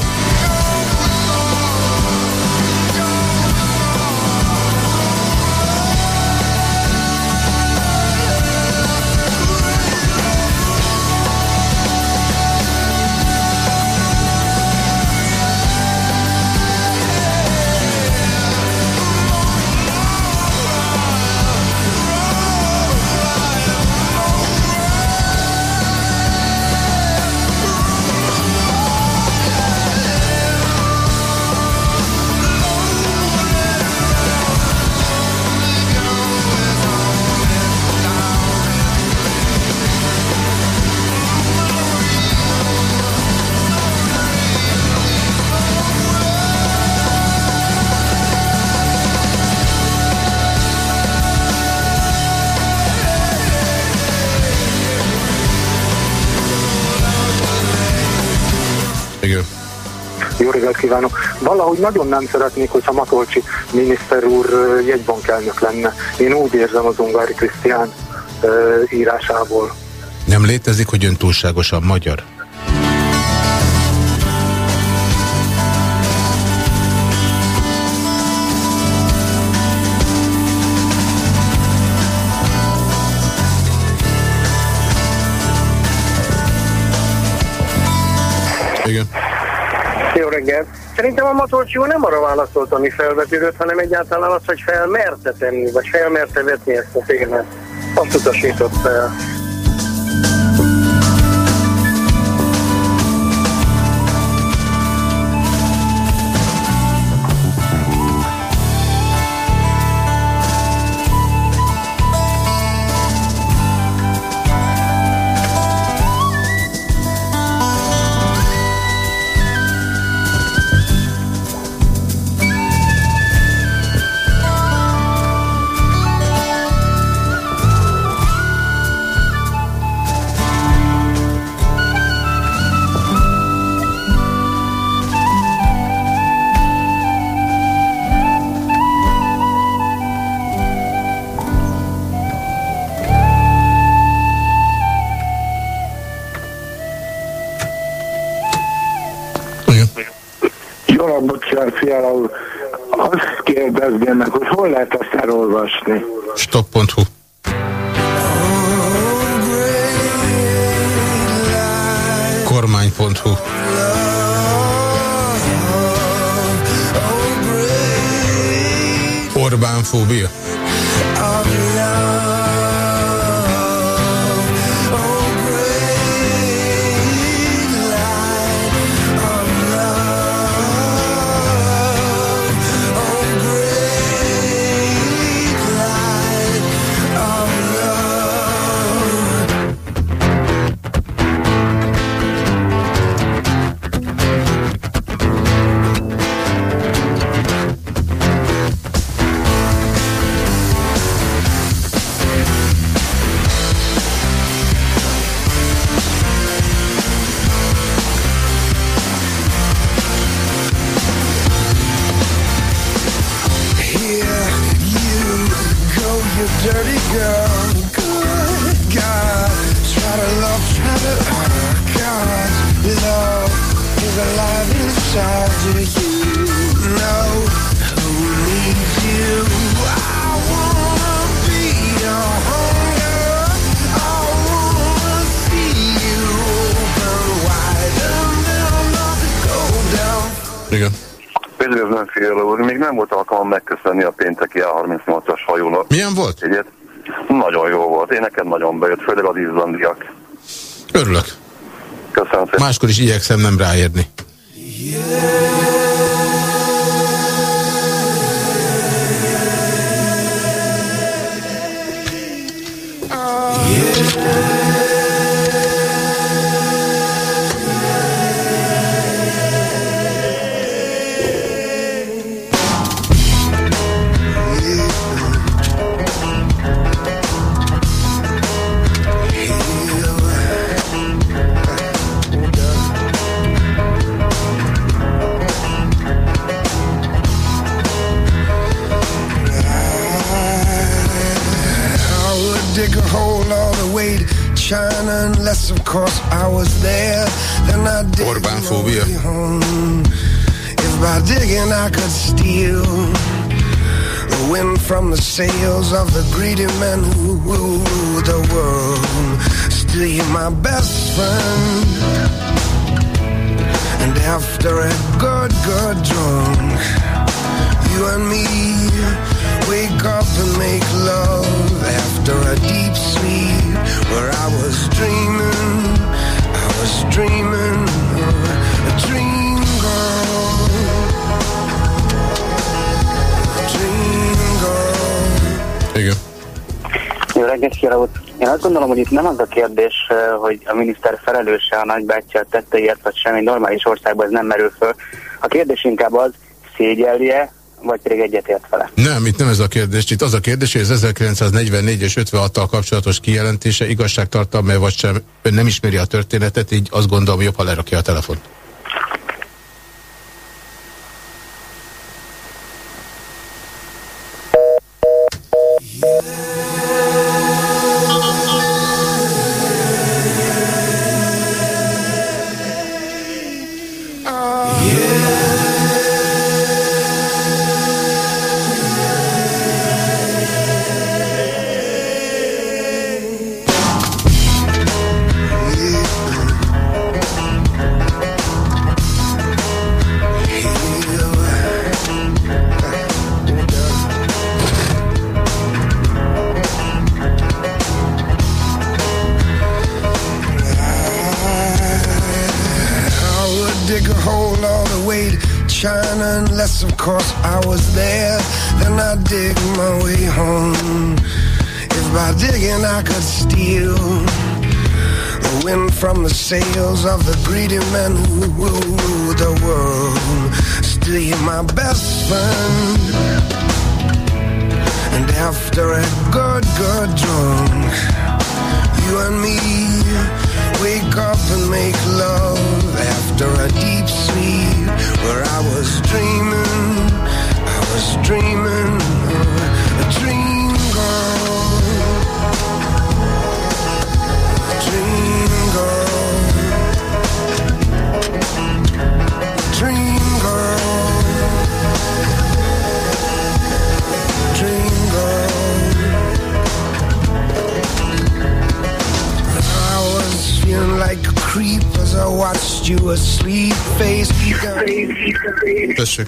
Kívánok. Valahogy nagyon nem szeretnék, hogyha Matolcsi miniszter úr jegybankelnök lenne. Én úgy érzem az Ungári Krisztián írásából. Nem létezik, hogy ön túlságosan magyar? Reggelt. Szerintem a Matolcsió nem arra válaszolt, ami felvetődött, hanem egyáltalán az, hogy felmerte tenni, vagy felmerte vetni ezt a témát. Azt utasított fel. Elolvasni? Stop.hu nem volt alkalmam megköszönni a pénteki A38-as hajónak. Milyen volt? Egyet. Nagyon jó volt. Én nekem nagyon bejött, főleg az izlandiak. Örülök. Köszönöm szépen. Máskor is igyekszem nem ráérni. Yeah. China unless of course I was there then I did Orbán fóbia If by digging I could steal the wind from the sails of the greedy men who rule the world still you're my best friend. And after a good good drunk you and me up and make love after a deep sleep where I was dreaming, I was dreaming a dream girl, a dream girl. Igen. Jó reggelt, Kira Én azt gondolom, hogy itt nem az a kérdés, hogy a miniszter felelőse a nagybátyja tetteiért, vagy semmi normális országban ez nem merül föl. A kérdés inkább az, szégyelje, vagy pedig egyetért vele? Nem, itt nem ez a kérdés. Itt az a kérdés, hogy az 1944 és 56-tal kapcsolatos kijelentése igazságtartalma, vagy sem, ön nem ismeri a történetet, így azt gondolom, jobb, ha lerakja a telefont.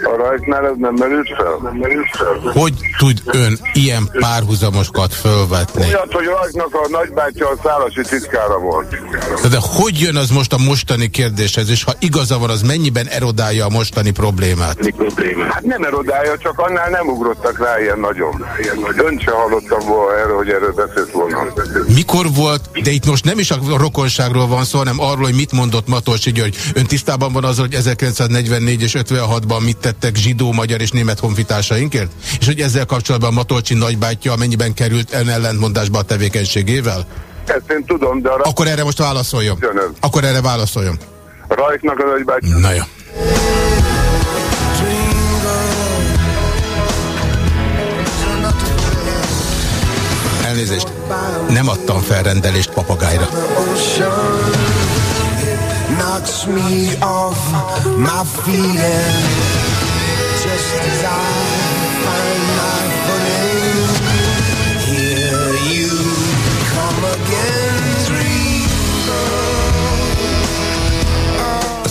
A rajtnál ez nem merült fel? Nem merült fel? Hogy tud ön ilyen párhuzamokat fölvetni? Olyat, hogy rajtnak a nagybátyja a szálasi titkára volt. De hogy jön az most a mostani kérdéshez, és ha igaza van, az mennyiben erodálja a mostani problémát? Mi problémát? Hát nem erodálja, csak annál nem ugrottak rá ilyen nagyon. Ön se hallottam volna erről, hogy erről beszélt volna. Mikor volt, de itt most nem is a rokonságról van szó, hanem arról, hogy mit mondott Matolcsi György. Ön tisztában van azzal, hogy 1944 és 56-ban mit tettek zsidó, magyar és német honfitársainkért? És hogy ezzel kapcsolatban Matolcsi nagybátyja amennyiben került ön ellentmondásba a tevékenységével? Ezt én tudom, de... Akkor erre most válaszoljon. Jönöm. Akkor erre válaszoljon. Rajtnak a nagybátyja. Na jó. Elnézést, nem adtam fel rendelést papagájra. knocks me off my feet just as I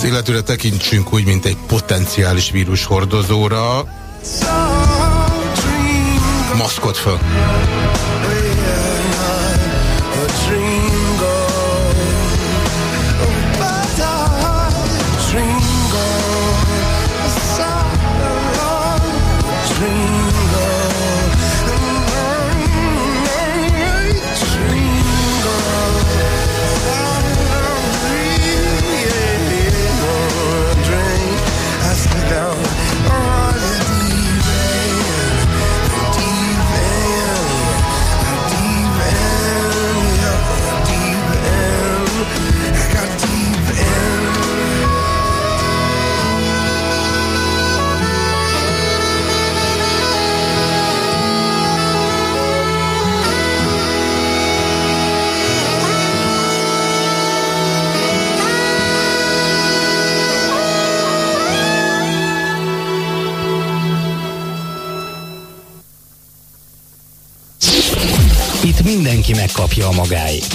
illetőre tekintsünk úgy, mint egy potenciális vírus hordozóra. Maszkot föl. Mindenki megkapja a magáit.